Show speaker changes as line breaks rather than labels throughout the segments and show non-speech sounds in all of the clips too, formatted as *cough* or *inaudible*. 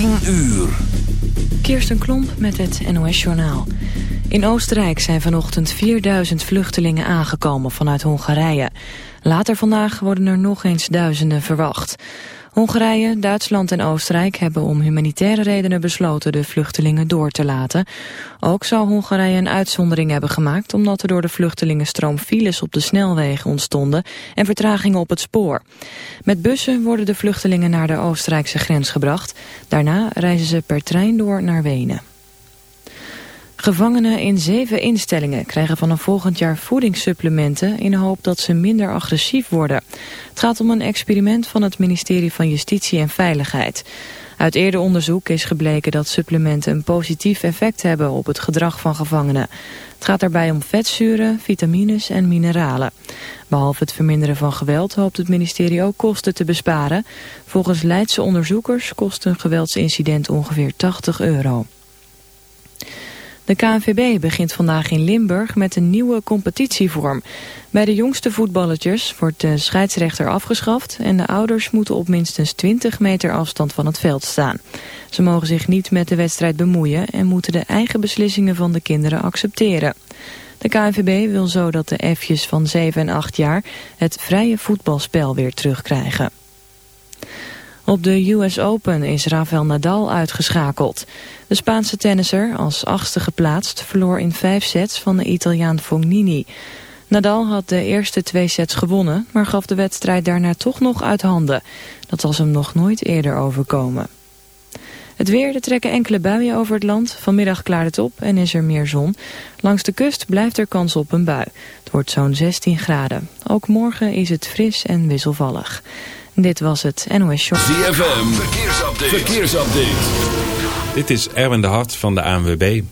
10 uur.
Kirsten Klomp met het NOS-journaal. In Oostenrijk zijn vanochtend 4000 vluchtelingen aangekomen vanuit Hongarije. Later vandaag worden er nog eens duizenden verwacht. Hongarije, Duitsland en Oostenrijk hebben om humanitaire redenen besloten de vluchtelingen door te laten. Ook zou Hongarije een uitzondering hebben gemaakt omdat er door de vluchtelingenstroom files op de snelwegen ontstonden en vertragingen op het spoor. Met bussen worden de vluchtelingen naar de Oostenrijkse grens gebracht. Daarna reizen ze per trein door naar Wenen. Gevangenen in zeven instellingen krijgen vanaf volgend jaar voedingssupplementen in de hoop dat ze minder agressief worden. Het gaat om een experiment van het ministerie van Justitie en Veiligheid. Uit eerder onderzoek is gebleken dat supplementen een positief effect hebben op het gedrag van gevangenen. Het gaat daarbij om vetzuren, vitamines en mineralen. Behalve het verminderen van geweld hoopt het ministerie ook kosten te besparen. Volgens Leidse onderzoekers kost een geweldsincident ongeveer 80 euro. De KNVB begint vandaag in Limburg met een nieuwe competitievorm. Bij de jongste voetballetjes wordt de scheidsrechter afgeschaft... en de ouders moeten op minstens 20 meter afstand van het veld staan. Ze mogen zich niet met de wedstrijd bemoeien... en moeten de eigen beslissingen van de kinderen accepteren. De KNVB wil zo dat de F'jes van 7 en 8 jaar... het vrije voetbalspel weer terugkrijgen. Op de US Open is Rafael Nadal uitgeschakeld. De Spaanse tennisser, als achtste geplaatst, verloor in vijf sets van de Italiaan Fognini. Nadal had de eerste twee sets gewonnen, maar gaf de wedstrijd daarna toch nog uit handen. Dat was hem nog nooit eerder overkomen. Het weer, er trekken enkele buien over het land. Vanmiddag klaart het op en is er meer zon. Langs de kust blijft er kans op een bui. Het wordt zo'n 16 graden. Ook morgen is het fris en wisselvallig. Dit was het NOS Show.
ZFM, verkeersupdate. verkeersupdate.
Dit is Erwin de Hart van de ANWB.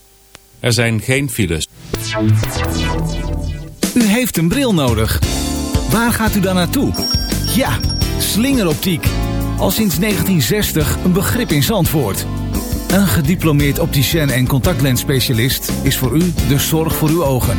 Er zijn geen files.
U heeft een bril nodig. Waar gaat u dan naartoe? Ja, slingeroptiek. Al sinds 1960 een begrip in Zandvoort. Een gediplomeerd opticien en contactlensspecialist is voor u de zorg voor uw ogen.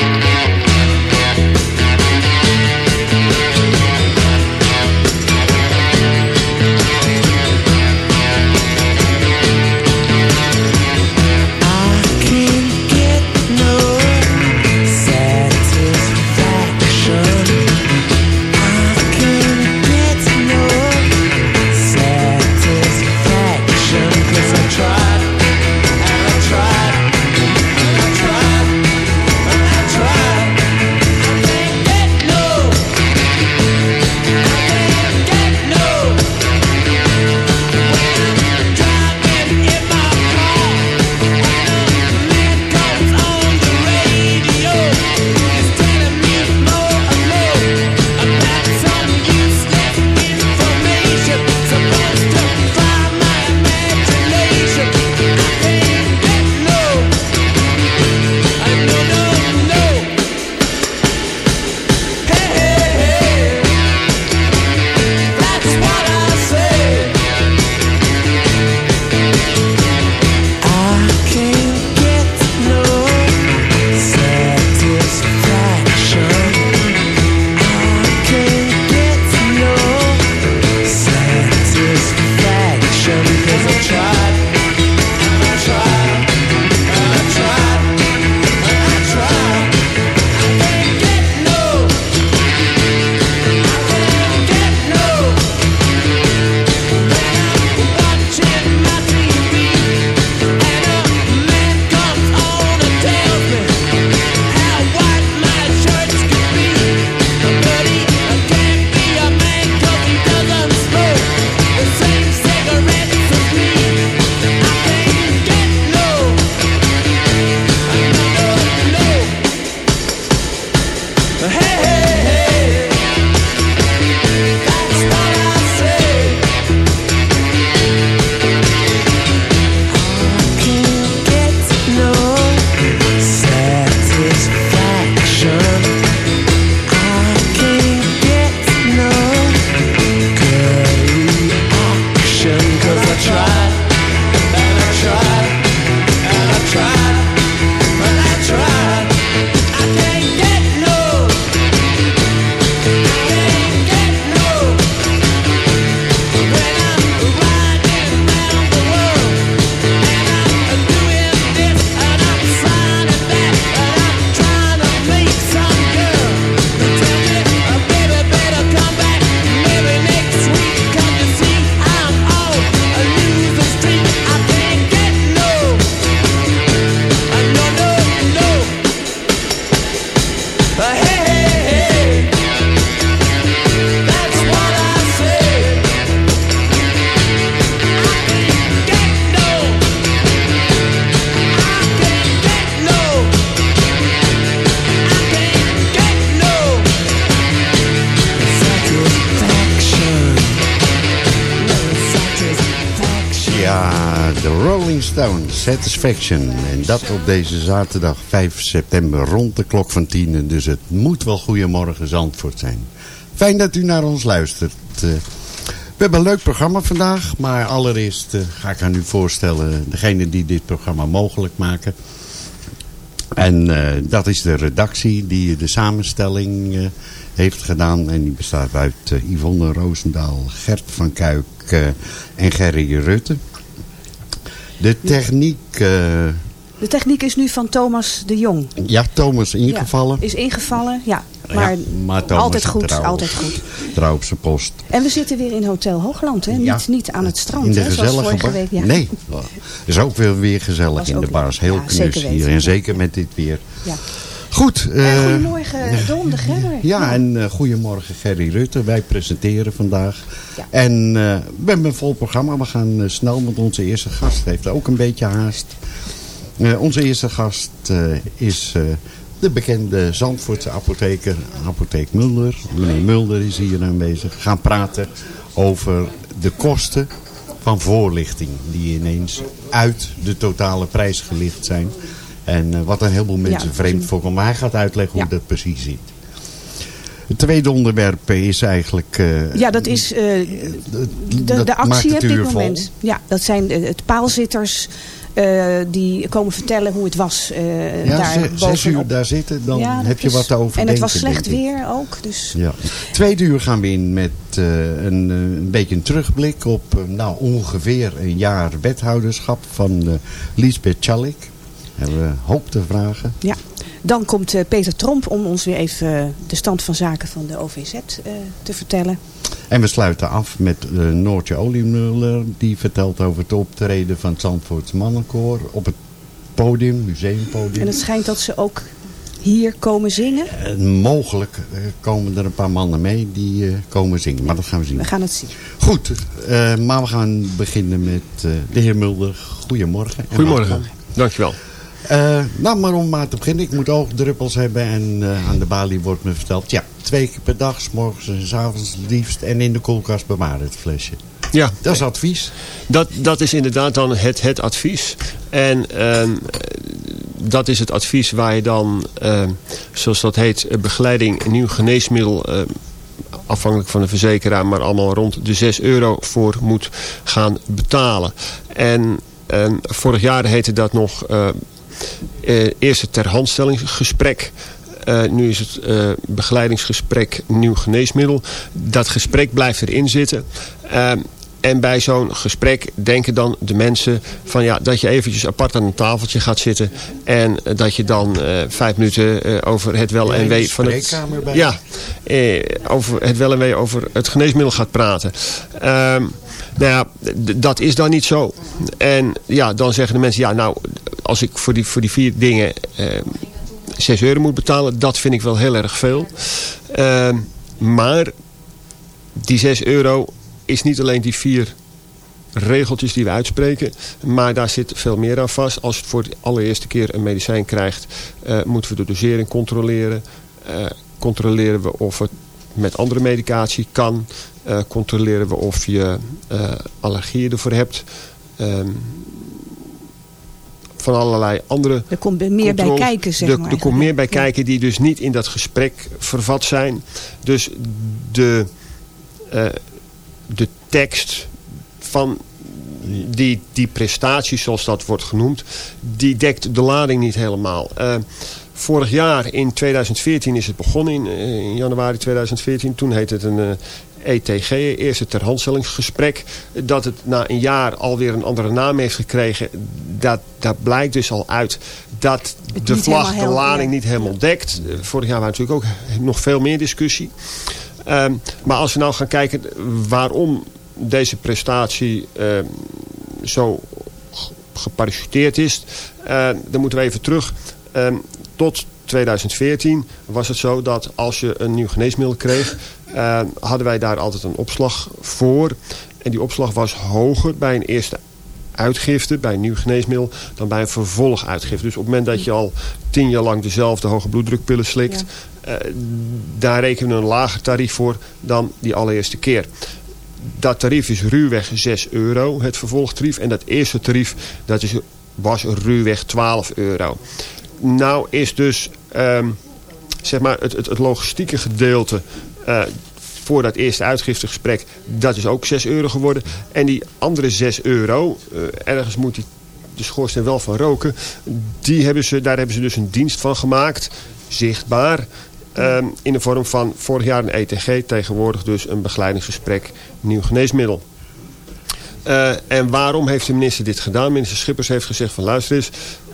Satisfaction. En dat op deze zaterdag 5 september rond de klok van 10. Dus het moet wel Goedemorgen Zandvoort zijn. Fijn dat u naar ons luistert. Uh, we hebben een leuk programma vandaag. Maar allereerst uh, ga ik aan u voorstellen degene die dit programma mogelijk maken. En uh, dat is de redactie die de samenstelling heeft gedaan. En die bestaat uit Yvonne Roosendaal, Gert van Kuik en Gerry Rutte. De techniek... Uh...
De techniek is nu van Thomas de Jong.
Ja, Thomas ingevallen.
Ja, is ingevallen, ja. Maar, ja, maar altijd goed, trouw, altijd goed.
Trouw op zijn post.
En we zitten weer in Hotel Hoogland, hè? Ja. Niet, niet aan het strand,
in de
hè?
gezellige bar.
Week, ja.
Nee, is ook weer, weer gezellig in de bars. Heel knus hier. En zeker met dit weer. Ja. Goed.
Uh, goedemorgen Don de Gerber.
Ja, en uh, goedemorgen Gerry Rutte. Wij presenteren vandaag. Ja. En uh, we hebben een vol programma. We gaan snel, want onze eerste gast heeft ook een beetje haast. onze eerste gast is de bekende Zandvoortse apotheker, apotheek Mulder. Meneer Mulder is hier aanwezig. We gaan praten over de kosten van voorlichting. Die ineens uit de totale prijs gelicht zijn. En uh, wat een heleboel mensen ja, vreemd voorkomt. Maar hij gaat uitleggen hoe dat precies zit. Het tweede onderwerp is eigenlijk... Uh,
ja, dat is uh, de, de, de actie op dit moment. Ja, dat zijn het paalzitters... Uh, die komen vertellen hoe het was uh, ja, daar
zes uur daar zitten, dan ja, heb je is, wat over
En het was slecht weer ook. Dus.
Ja. Tweede uur gaan we in met uh, een, een beetje een terugblik op nou, ongeveer een jaar wethouderschap van Lisbeth Chalik hebben we hoop te vragen.
Ja, dan komt uh, Peter Tromp om ons weer even uh, de stand van zaken van de OVZ uh, te vertellen.
En we sluiten af met Noortje Oliemuller. Die vertelt over het optreden van het Zandvoorts Mannenkoor op het podium, museumpodium.
En het schijnt dat ze ook hier komen zingen?
mogelijk komen er een paar mannen mee die komen zingen. Maar dat gaan we zien.
We gaan het zien.
Goed, maar we gaan beginnen met de heer Mulder. Goedemorgen.
Goedemorgen. Dankjewel.
Uh, nou, maar om maar te beginnen. Ik moet oogdruppels hebben. En uh, aan de balie wordt me verteld. Ja, twee keer per dag. S morgens en s avonds liefst. En in de koelkast bewaren het flesje. Ja. Dat is advies.
Dat, dat is inderdaad dan het, het advies. En uh, dat is het advies waar je dan, uh, zoals dat heet, begeleiding nieuw geneesmiddel uh, afhankelijk van de verzekeraar, maar allemaal rond de 6 euro voor moet gaan betalen. En uh, vorig jaar heette dat nog uh, eerst het terhandstellingsgesprek. Uh, nu is het uh, begeleidingsgesprek nieuw geneesmiddel. Dat gesprek blijft erin zitten. Uh, en bij zo'n gesprek denken dan de mensen van ja, dat je eventjes apart aan een tafeltje gaat zitten. En dat je dan vijf minuten over het wel en wee van het. Ja, over het wel en wee over het geneesmiddel gaat praten. Ehm, nou ja, dat is dan niet zo. En ja, dan zeggen de mensen, ja nou, als ik voor die, voor die vier dingen eh, 6 euro moet betalen, dat vind ik wel heel erg veel. Uh, maar die 6 euro is niet alleen die vier regeltjes die we uitspreken. Maar daar zit veel meer aan vast. Als je voor de allereerste keer een medicijn krijgt, uh, moeten we de dosering controleren. Uh, controleren we of het met andere medicatie kan. Uh, controleren we of je allergieën ervoor hebt. Ehm, van allerlei andere
Er komt meer bij kijken, zeg
maar. Er komt meer bij kijken die dus niet in dat gesprek vervat zijn. Dus de, uh, de tekst van die, die prestatie, zoals dat wordt genoemd, die dekt de lading niet helemaal. Vorig jaar, in 2014, is het begonnen, in, eh, in, januari 2014. Toen heette het een ETG, eerste terhandstellingsgesprek. Dat het na een jaar alweer een andere naam heeft gekregen. Dat, dat blijkt dus al uit dat de vlag de lading niet helemaal dekt. Vorig jaar was natuurlijk ook nog veel meer discussie. Um, maar als we nou gaan kijken waarom deze prestatie um, zo geparachuteerd is. Uh, dan moeten we even terug. Um, tot 2014 was het zo dat als je een nieuw geneesmiddel kreeg... Uh, hadden wij daar altijd een opslag voor. En die opslag was hoger bij een eerste uitgifte, bij een nieuw geneesmiddel, dan bij een vervolguitgifte. Dus op het moment dat je al tien jaar lang dezelfde hoge bloeddrukpillen slikt, ja. uh, daar rekenen we een lager tarief voor dan die allereerste keer. dat tarief is ruwweg 6 euro, het vervolgtarief. En dat eerste tarief dat is, was ruwweg 12 euro. Nou is dus ehm, zeg maar het, het, logistieke gedeelte uh, voor dat eerste uitgiftegesprek, dat is ook 6 euro geworden. En die andere 6 euro, uh, ergens moet die de schoorsteen wel van roken. Die hebben ze, daar hebben ze dus een dienst van gemaakt, zichtbaar. Um, in de vorm van vorig jaar een ETG, tegenwoordig dus een begeleidingsgesprek nieuw geneesmiddel. Uh, en waarom heeft de minister dit gedaan? Minister Schippers heeft gezegd van luister eens,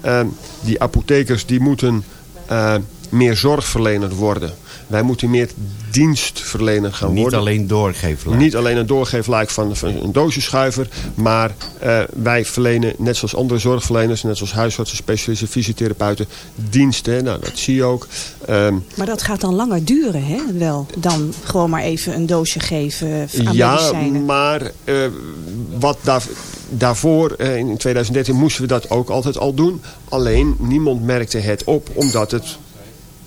uh, die apothekers die moeten uh, meer zorgverlener worden. Wij moeten meer dienstverlener gaan
Niet
worden.
Niet alleen doorgeefluik.
Niet alleen een doorgeefluik van, van een doosjeschuiver. Maar uh, wij verlenen, net zoals andere zorgverleners... net zoals huisartsen, specialisten, fysiotherapeuten... diensten. Nou, dat zie je ook.
Um, maar dat gaat dan langer duren, hè? Wel, dan gewoon maar even een doosje geven aan
ja,
medicijnen.
Ja, maar uh, wat daar daarvoor, uh, in 2013, moesten we dat ook altijd al doen. Alleen, niemand merkte het op, omdat het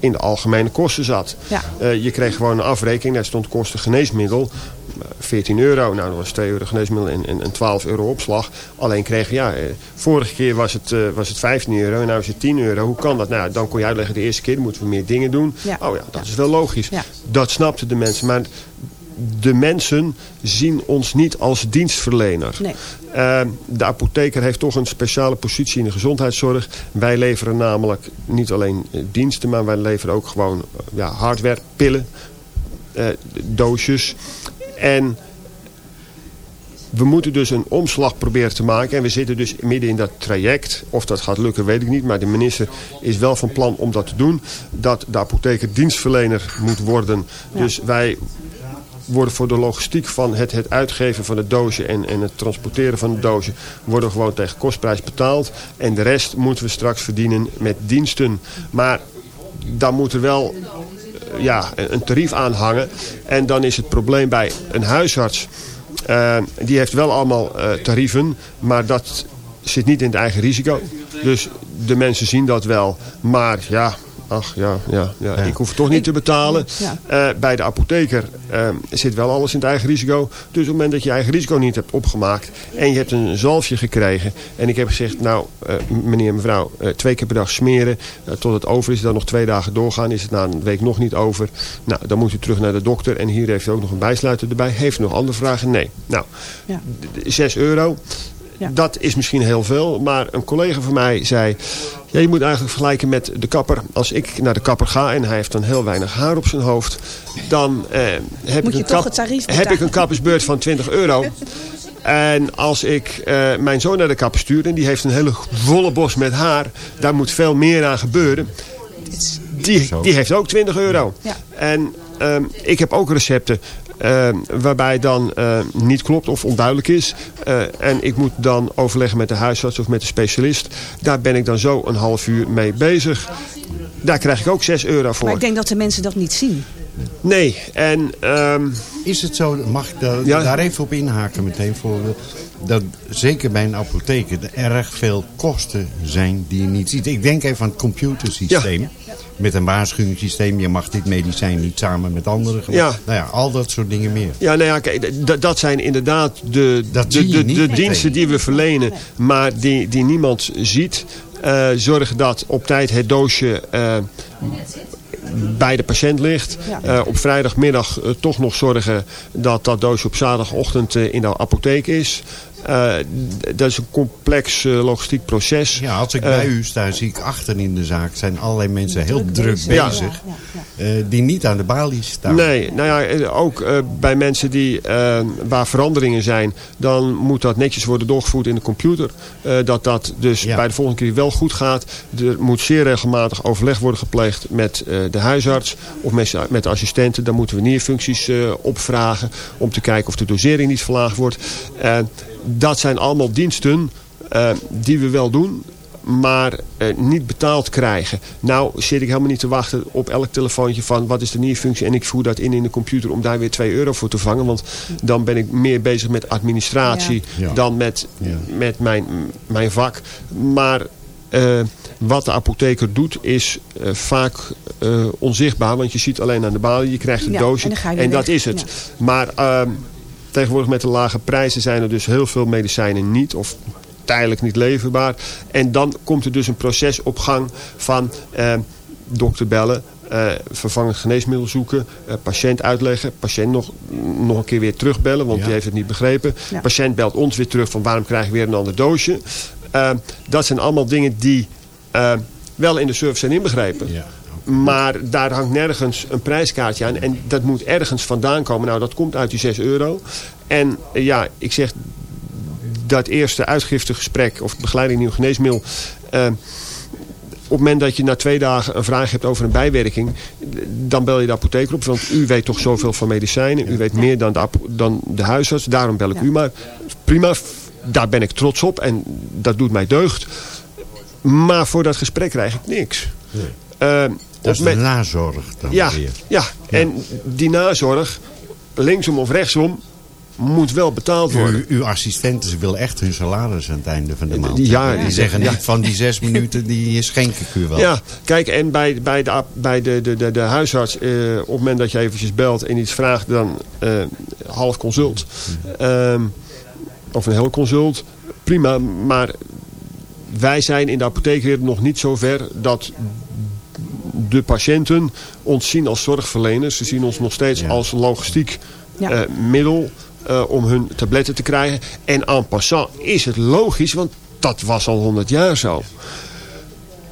in de algemene kosten zat.
Ja.
Uh, je kreeg gewoon een afrekening, daar stond kosten geneesmiddel. 14 euro, nou dat was 2 euro geneesmiddel en, en, en 12 euro opslag. Alleen kreeg je, ja, uh, vorige keer was het, uh, was het 15 euro en nu is het 10 euro. Hoe kan dat? Nou, dan kon je uitleggen, de eerste keer moeten we meer dingen doen.
Ja.
Oh ja, dat ja. is wel logisch. Dat snapten de mensen. Maar de mensen zien ons niet als dienstverlener.
Nee.
Uh, de apotheker heeft toch een speciale positie in de gezondheidszorg. Wij leveren namelijk niet alleen diensten, maar wij leveren ook gewoon ja, hardware, pillen, uh, doosjes. En we moeten dus een omslag proberen te maken. En we zitten dus midden in dat traject. Of dat gaat lukken, weet ik niet. Maar de minister is wel van plan om dat te doen. Dat de apotheker dienstverlener moet worden. Ja. Dus wij worden voor de logistiek van het, het uitgeven van het doosje en, en het transporteren van het doosje worden gewoon tegen kostprijs betaald. En de rest moeten we straks verdienen met diensten. Maar dan moet er wel ja, een tarief aan hangen. En dan is het probleem bij een huisarts. Uh, die heeft wel allemaal uh, tarieven, maar dat zit niet in het eigen risico. Dus de mensen zien dat wel. Maar ja, ach ja, ja, ja, ja. ik hoef het toch niet ik, te betalen.
Ja.
Uh, bij de apotheker uh, zit wel alles in het eigen risico. Dus op het moment dat je je eigen risico niet hebt opgemaakt... en je hebt een zalfje gekregen... en ik heb gezegd, nou uh, meneer mevrouw, twee keer per dag smeren... tot het over is, dan nog twee dagen doorgaan... is het na een week nog niet over. Nou, dan moet u terug naar de dokter... en hier heeft u ook nog een bijsluiter erbij. Heeft u nog andere vragen? Nee. Nou,
ja.
6 euro... Ja. Dat is misschien heel veel, maar een collega van mij zei... Ja, je moet eigenlijk vergelijken met de kapper. Als ik naar de kapper ga en hij heeft dan heel weinig haar op zijn hoofd... dan eh, heb,
moet
ik een, kap, heb ik een kappersbeurt van 20 euro. *laughs* En als ik uh, mijn zoon naar de kapper stuur en die heeft een hele volle bos met haar... daar moet veel meer aan gebeuren. Die, die heeft ook 20 euro.
Ja.
En um, ik heb ook recepten uh, waarbij dan uh, niet klopt of onduidelijk is. Uh, en ik moet dan overleggen met de huisarts of met de specialist. Daar ben ik dan zo een half uur mee bezig. Daar krijg ik ook 6 euro voor.
Maar ik denk dat de mensen dat niet zien.
Nee, en... Um,
is het zo, mag ik da ja? daar even op inhaken meteen voor... dat zeker bij een apotheker er erg veel kosten zijn die je niet ziet. Ik denk even aan het computersysteem.
Ja.
Met een waarschuwingssysteem. Je mag dit medicijn niet samen met anderen
Ja.
Nou ja, al dat soort dingen meer.
Ja, nou ja, kijk, dat zijn inderdaad de,
dat
de, de, diensten die we verlenen. Maar die, die niemand ziet. Uh, zorg dat op tijd het doosje... Uh, bij de patiënt ligt.
Ja.
Uh, op vrijdagmiddag uh, toch nog zorgen dat dat doosje op zaterdagochtend uh, in de apotheek is. Uh, dat is een complex uh, logistiek proces.
Ja, als ik bij uh, u sta, zie ik achter in de zaak... zijn allerlei mensen heel druk, druk bezig...
Ja, ja, ja.
die niet aan de balie staan.
Nee, nou ja, ook bij mensen die, waar veranderingen zijn... dan moet dat netjes worden doorgevoerd in de computer. dat dat dus bij de volgende keer wel goed gaat. Er moet zeer regelmatig overleg worden gepleegd met de huisarts... of met, met de assistenten. Dan moeten we nierfuncties opvragen... om te kijken of de dosering niet verlaagd wordt dat zijn allemaal diensten uh, die we wel doen, maar uh, niet betaald krijgen. Nou zit ik helemaal niet te wachten op elk telefoontje van wat is de nierfunctie en ik voer dat in in de computer om daar weer 2 euro voor te vangen. Want dan ben ik meer bezig met administratie
Ja. Ja.
dan met,
Ja.
met mijn, mijn vak. Maar uh, wat de apotheker doet is uh, vaak onzichtbaar. Want je ziet alleen aan de balie, je krijgt een doosje
en
en dat is het. Maar uh, tegenwoordig met de lage prijzen zijn er dus heel veel medicijnen niet of tijdelijk niet leverbaar. En dan komt er dus een proces op gang van uh, dokter bellen, uh, vervangend geneesmiddel zoeken, uh, patiënt uitleggen, patiënt nog, nog een keer weer terugbellen, want die heeft het niet begrepen. Ja. Patiënt belt ons weer terug van waarom krijg ik weer een ander doosje. Uh, dat zijn allemaal dingen die wel in de service zijn inbegrepen. Ja. Maar daar hangt nergens een prijskaartje aan. En dat moet ergens vandaan komen. Nou, dat komt uit die 6 euro. En ja, ik zeg, dat eerste uitgiftegesprek of begeleiding nieuw geneesmiddel... Uh, op het moment dat je na twee dagen een vraag hebt over een bijwerking... dan bel je de apotheker op. Want u weet toch zoveel van medicijnen. U weet meer dan de, dan de huisarts. Daarom bel ik u maar. Prima, daar ben ik trots op. En dat doet mij deugd. Maar voor dat gesprek krijg ik niks.
Nee. Uh, dat is de nazorg dan
ja,
weer.
Ja, en die nazorg, linksom of rechtsom, moet wel betaald worden.
uw assistenten willen echt hun salaris aan het einde van de maand. Ja, die zeggen niet van die zes *laughs* minuten, die schenk ik u wel.
Ja, kijk, en bij, bij, de, bij de, de, de, de huisarts, eh, op het moment dat je eventjes belt en iets vraagt, dan uh, half consult. Uh, of een heel consult, prima. Maar wij zijn in de apotheekwereld nog niet zo ver dat de patiënten ons zien als zorgverleners. Ze zien ons nog steeds als logistiek ja. uh, middel uh, om hun tabletten te krijgen. En en passant is het logisch, want dat was al 100 jaar zo.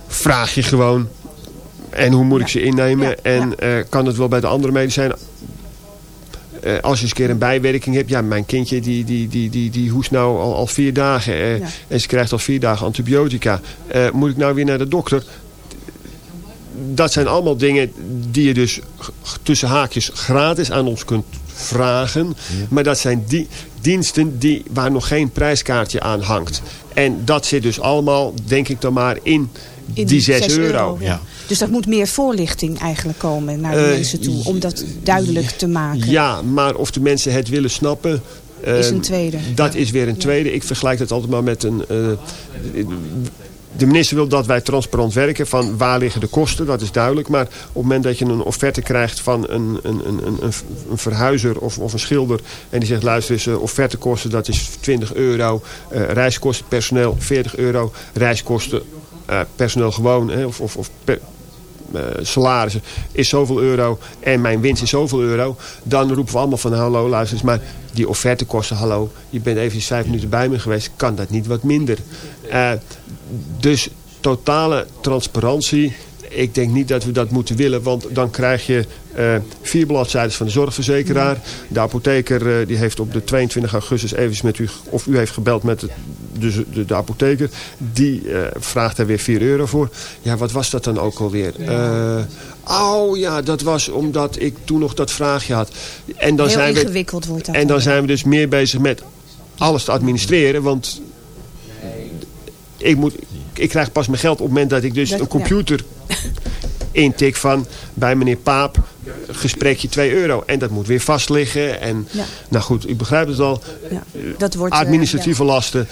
Vraag je gewoon, en hoe moet ik ze innemen? En uh, kan het wel bij de andere medicijnen? Uh, als je eens een keer een bijwerking hebt. Ja, mijn kindje die, die, die, die, die hoest nou al, al vier dagen. Uh, ja. En ze krijgt al vier dagen antibiotica. Uh, moet ik nou weer naar de dokter? Dat zijn allemaal dingen die je dus tussen haakjes gratis aan ons kunt vragen. Maar dat zijn die diensten die, waar nog geen prijskaartje aan hangt. En dat zit dus allemaal, denk ik dan maar, in, die 6 euro.
ja. Dus dat moet meer voorlichting eigenlijk komen naar de uh, mensen toe. Om dat duidelijk te maken.
Ja, maar of de mensen het willen snappen...
Uh, is een tweede.
Dat is weer een tweede. Ik vergelijk dat altijd maar met een... Uh, de minister wil dat wij transparant werken van waar liggen de kosten, dat is duidelijk. Maar op het moment dat je een offerte krijgt van een, een, een, een, een verhuizer of, of een schilder... en die zegt luister eens, uh, offertekosten dat is 20 euro, uh, reiskosten personeel 40 euro, reiskosten personeel gewoon hè, of, of, of salarissen is zoveel euro en mijn winst is zoveel euro. Dan roepen we allemaal van hallo luister eens maar die offertekosten hallo je bent even vijf minuten bij me geweest kan dat niet wat minder. Uh, dus totale transparantie ik denk niet dat we dat moeten willen, want dan krijg je uh, vier bladzijden van de zorgverzekeraar. De apotheker uh, die heeft op de 22 augustus even met u, of u heeft gebeld met het, de, de, de apotheker. Die uh, vraagt daar weer 4 euro voor. Ja, wat was dat dan ook alweer? oh ja, dat was omdat ik toen nog dat vraagje had.
En dan Heel zijn ingewikkeld we, wordt dat.
En dan zijn we dus meer bezig met alles te administreren, want ik moet ik krijg pas mijn geld op het moment dat ik dus een computer ja. *laughs* intik van bij meneer Paap gesprekje 2 euro. En dat moet weer vast liggen. En ja. nou goed, u begrijpt het al. Ja. Dat wordt, administratieve uh, lasten.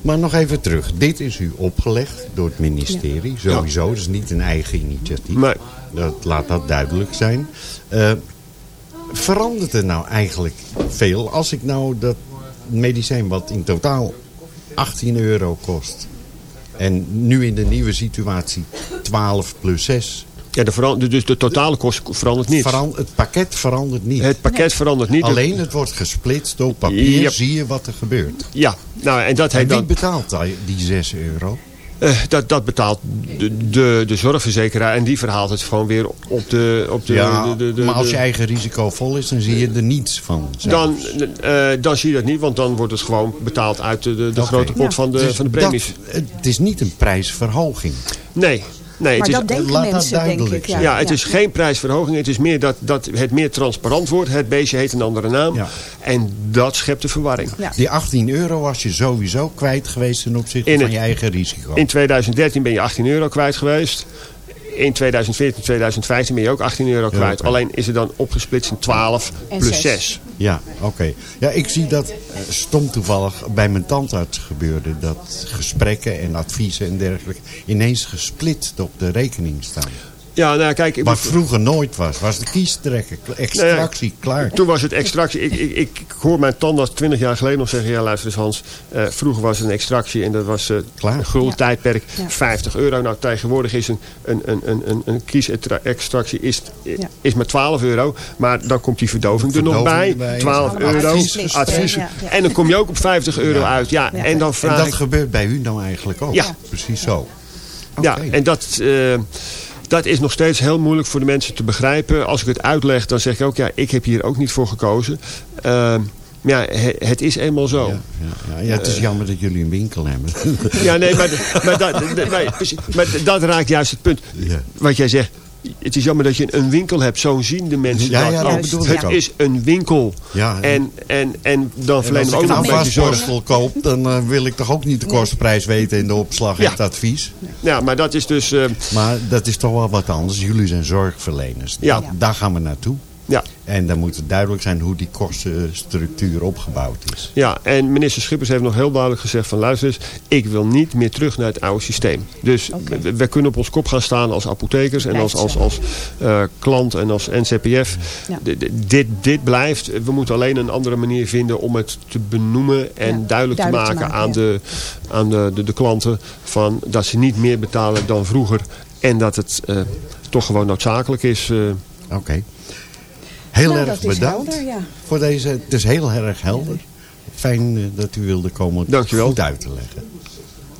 Maar nog even terug. Dit is u opgelegd door het ministerie. Sowieso, dat is niet een eigen initiatief. Maar, dat, laat dat duidelijk zijn. Uh, verandert er nou eigenlijk veel als ik nou dat medicijn wat in totaal 18 euro kost en nu in de nieuwe situatie 12 plus 6.
Ja, de dus de totale kost verandert niet.
Veran het pakket verandert niet.
Het pakket nee. verandert niet.
Alleen het wordt gesplitst op papier. Yep. Zie je wat er gebeurt.
Ja, nou en dat
en wie
dan...
betaalt die 6 euro?
Uh, dat, dat betaalt de, de, de zorgverzekeraar en die verhaalt het gewoon weer op de... Op de,
ja,
de,
maar als je eigen risico vol is, dan zie je er niets van.
Dan, uh, dan zie je dat niet, want dan wordt het gewoon betaald uit de, de, de okay. grote pot ja. van, de, dus van de premies.
Dat, het is niet een prijsverhoging.
Nee, Nee,
maar
het
dat denken Laat mensen, dat denk ik.
Ja, ja het ja. is geen prijsverhoging. Het is meer dat, dat het meer transparant wordt. Het beestje heeft een andere naam. Ja. En dat schept de verwarring.
Die 18 euro was je sowieso kwijt geweest ten opzichte in van je eigen risico.
In 2013 ben je 18 euro kwijt geweest in 2014, 2015 ben je ook 18 euro kwijt. Ja, Alleen is het dan opgesplitst in 12 en plus 6. 6.
Ja, oké. Okay. Ja, ik zie dat stom toevallig bij mijn tandarts gebeurde. Dat gesprekken en adviezen en dergelijke ineens gesplitst op de rekening staan.
Ja, nou kijk...
Wat vroeger nooit was, was de kiestrekken. Extractie, klaar.
Toen was het extractie. Ik, ik, ik, hoor mijn tandarts 20 jaar geleden nog zeggen... Ja, luister eens Hans. Uh, vroeger was het een extractie en dat was uh, klaar. een gulden ja. tijdperk. Ja. 50 euro. Nou, tegenwoordig is een, een, een, een, een kiesextractie is, ja. is maar 12 euro. Maar dan komt die verdoving, er nog bij. bij 12 euro. Advies. advies. En dan kom je ook op 50 euro uit. Ja, En, dan vraag
en dat
ik...
gebeurt bij u nou eigenlijk ook.
Ja.
Precies zo.
Okay. Ja, en dat... Uh, dat is nog steeds heel moeilijk voor de mensen te begrijpen. Als ik het uitleg, dan zeg ik ook... ja, ik heb hier ook niet voor gekozen. Uh, ja, het is eenmaal zo.
Ja, ja, ja, het is jammer dat jullie een winkel hebben.
Ja, nee, maar, maar, dat, *laughs* maar, maar dat raakt juist het punt. Wat jij zegt, het is jammer dat je een winkel hebt. Zo zien de mensen
ja,
dat
ja,
ook. Het is een winkel.
Ja,
en, en, en dan verlenen we ook
nog
een beetje zorg.
Als ik koop, dan uh, wil ik toch ook niet de kostprijs weten in de opslag en het advies.
Ja, maar dat is dus... Uh,
maar dat is toch wel wat anders. Jullie zijn zorgverleners.
Ja.
Dat, daar gaan we naartoe.
Ja.
En dan moet het duidelijk zijn hoe die kostenstructuur opgebouwd is.
Ja, en minister Schippers heeft nog heel duidelijk gezegd van luister eens, ik wil niet meer terug naar het oude systeem. Dus okay. we, we, kunnen op ons kop gaan staan als apothekers en als, als, als uh, klant en als NCPF. Ja. Dit, dit blijft. We moeten alleen een andere manier vinden om het te benoemen en ja, duidelijk, duidelijk, te maken, te maken aan, ja. de, aan de, de, de, klanten van dat ze niet meer betalen dan vroeger. En dat het uh, toch gewoon noodzakelijk is. Uh,
Oké. Okay. Heel nou, erg bedankt
helder, ja.
voor deze. Het is heel erg helder. Fijn uh, dat u wilde komen
Dankjewel.
goed uit te leggen.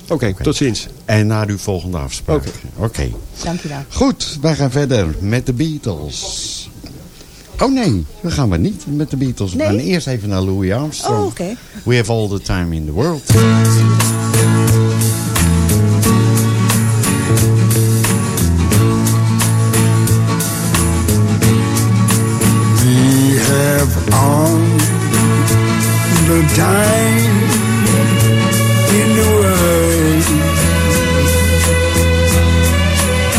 Oké, okay, okay. tot ziens.
En naar uw volgende afspraak. Oké. Okay.
Dank u wel.
Goed, wij gaan verder met de Beatles. Oh nee, we gaan maar niet met de Beatles.
Nee?
We gaan eerst even naar Louis Armstrong.
Oh, oké.
We have all the time in the world.
Time in the world.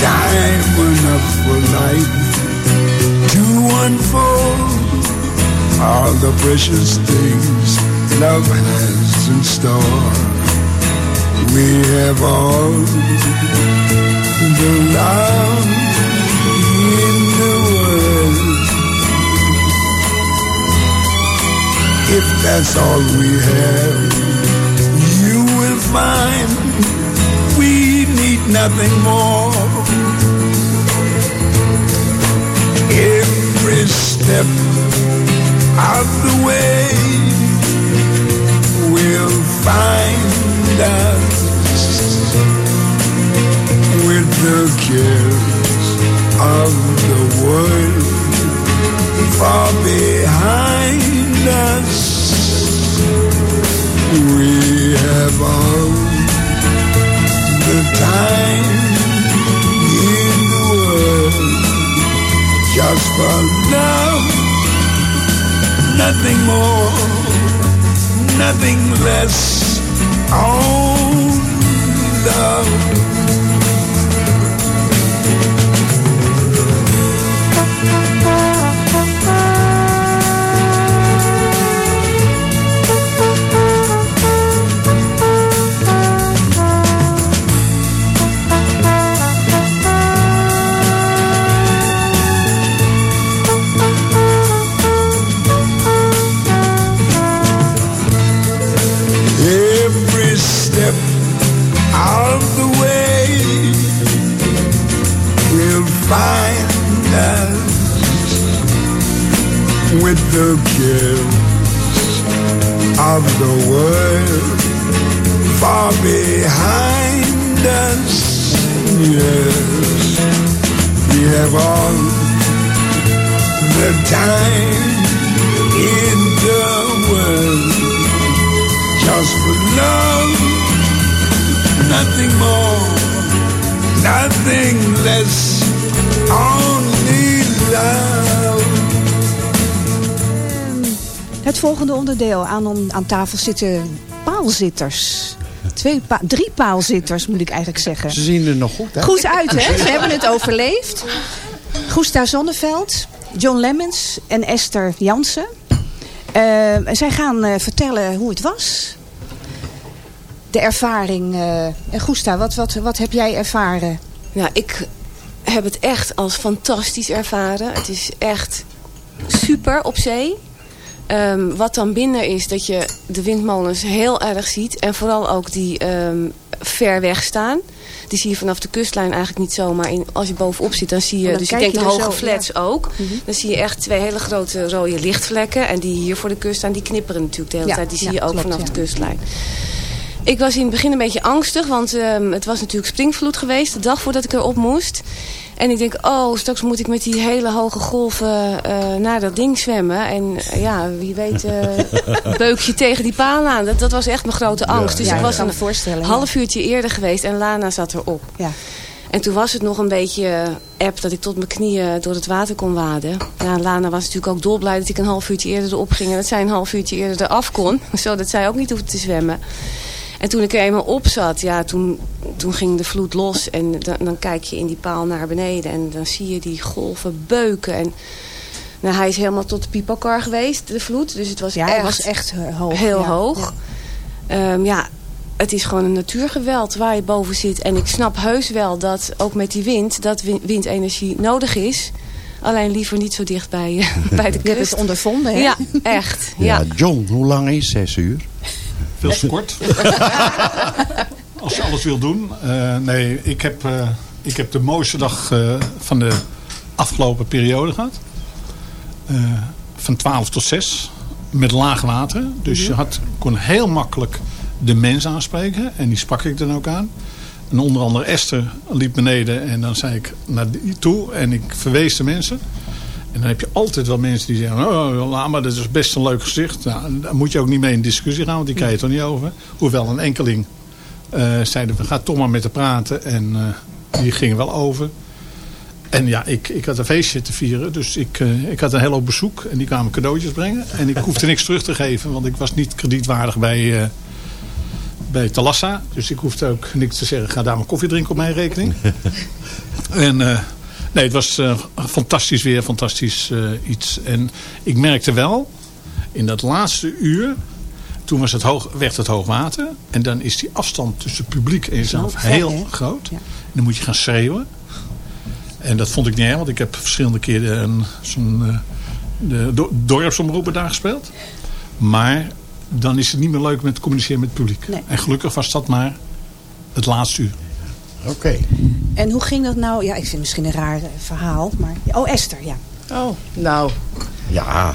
Time enough for life to unfold all the precious things love has in store. We have all the love if that's all we have, you will find we need nothing more. Every step of the way will find us with the cares of the world far behind us. We have all the time in the world just for love, nothing more, nothing less. Only love. The kiss of the world far behind us. Yes, we have all the time in the world just for love, nothing more, nothing less. Only
Het volgende onderdeel. Aan, aan tafel zitten paalzitters. Twee pa drie paalzitters moet ik eigenlijk zeggen.
Ze zien er nog goed uit.
Goed uit, hè? Ze hebben het overleefd. Gusta Zonneveld, John Lemmens en Esther Jansen. Uh, zij gaan uh, vertellen hoe het was. De ervaring. Uh, en Gusta, wat, wat, wat heb jij ervaren?
Ja, ik heb het echt als fantastisch ervaren. Het is echt super op zee. Ehm, wat dan binnen is dat je de windmolens heel erg ziet. En vooral ook die ehm, ver weg staan. Die zie je vanaf de kustlijn eigenlijk niet zo. Maar in, als je bovenop zit, dan zie je...
dan
dus ik
kijk
denk de
je
hoge
zo,
flats
ja.
ook.
Mhm.
Dan zie je echt twee hele grote rode lichtvlekken. En die hier voor de kust staan, die knipperen natuurlijk de hele
Ja,
tijd. Die zie
ja,
je ook
klopt,
vanaf de kustlijn. Ik was in het begin een beetje angstig, want ehm, het was natuurlijk springvloed geweest. De dag voordat ik erop moest. En ik denk, oh, straks moet ik met die hele hoge golven eh, naar dat ding zwemmen. En eh, ja, wie weet eh *laughs* beuk je tegen die paal aan. Dat, dat was echt mijn grote angst. dus
ja,
ik was
kan
een
ja.
half uurtje eerder geweest en Lana zat erop.
Ja.
En toen was het nog een beetje app dat ik tot mijn knieën door het water kon waden. Ja, Lana was natuurlijk ook dolblij dat ik een half uurtje eerder erop ging. En dat zij een half uurtje eerder eraf kon. *laughs* Zodat zij ook niet hoefde te zwemmen. En toen ik er eenmaal op zat, ja, toen, toen ging de vloed los. En dan, dan kijk je in die paal naar beneden. En dan zie je die golven beuken. En nou, hij is helemaal tot de piepelkar geweest, de vloed. Dus het was
Ja,
echt,
het was echt eh, hoog.
heel
ja.
hoog. Ja. ja, het is gewoon een natuurgeweld waar je boven zit. En ik snap heus wel dat ook met die wind, dat win- windenergie nodig is. Alleen liever niet zo dicht bij, *laughs* bij de
Je hebt
kust.
het ondervonden, hè?
Ja, echt. Ja.
Ja, John, hoe lang is zes uur?
Veel te kort. *laughs* Als je alles wil doen. Eh, nee, ik heb, eh, ik heb de mooiste dag eh, van de afgelopen periode gehad. Eh, van 12 tot 6. Met laag water. Dus je had, kon heel makkelijk de mens aanspreken. En die sprak ik dan ook aan. En onder andere Esther liep beneden. En dan zei ik naar die toe. En ik verwees de mensen. En dan heb je altijd wel mensen die zeggen... Oh, Lama, dat is best een leuk gezicht. Nou, daar moet je ook niet mee in discussie gaan, want die krijg je toch niet over. Hoewel een enkeling eh zeiden we, ga toch maar met haar praten. En eh, die gingen wel over. En ja, ik, ik had een feestje te vieren. Dus ik, eh, ik had een hele hoop bezoek. En die kwamen cadeautjes brengen. En ik hoefde niks terug te geven, want ik was niet kredietwaardig bij... bij Talassa. Dus ik hoefde ook niks te zeggen. Ga daar maar koffie drinken op mijn rekening. *laughs* en nee, het was eh, fantastisch weer. Fantastisch eh, iets. En ik merkte wel, in dat laatste uur... Toen was het hoog, werd het hoog water. En dan is die afstand tussen publiek en jezelf heel groot. En dan moet je gaan schreeuwen. En dat vond ik niet erg. Want ik heb verschillende keren een, zo'n eh, de do- dorpsomroepen daar gespeeld. Maar dan is het niet meer leuk met communiceren met het publiek.
Nee.
En gelukkig was dat maar het laatste uur.
Oké.
En hoe ging dat nou? Ja, ik vind het misschien een raar eh, verhaal. Maar... Oh, Esther, ja.
Oh, nou.
Ja.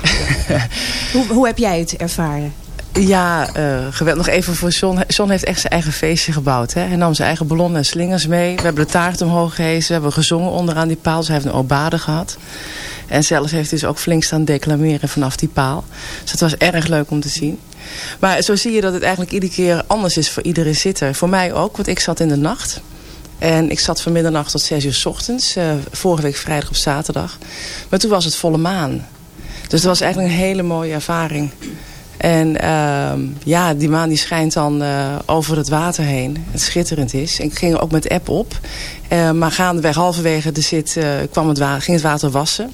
*laughs*
Hoe, hoe heb jij het ervaren?
Ja, eh geweldig. Nog even voor John. John heeft echt zijn eigen feestje gebouwd. Hè? Hij nam zijn eigen ballonnen en slingers mee. We hebben de taart omhoog gehezen. We hebben gezongen onderaan die paal. Dus hij heeft een obade gehad. En zelf heeft hij dus ook flink staan declameren vanaf die paal. Dus het was erg leuk om te zien. Maar zo zie je dat het eigenlijk iedere keer anders is voor iedere zitter. Voor mij ook, want ik zat in de nacht. En ik zat van middernacht tot zes uur s ochtends. eh, vorige week vrijdag op zaterdag. Maar toen was het volle maan. Dus het was eigenlijk een hele mooie ervaring. En ehm, ja, die maan die schijnt dan eh, over het water heen. Het schitterend is. Ik ging ook met app op. Eh, maar gaandeweg halverwege de zit kwam het water, ging het water wassen.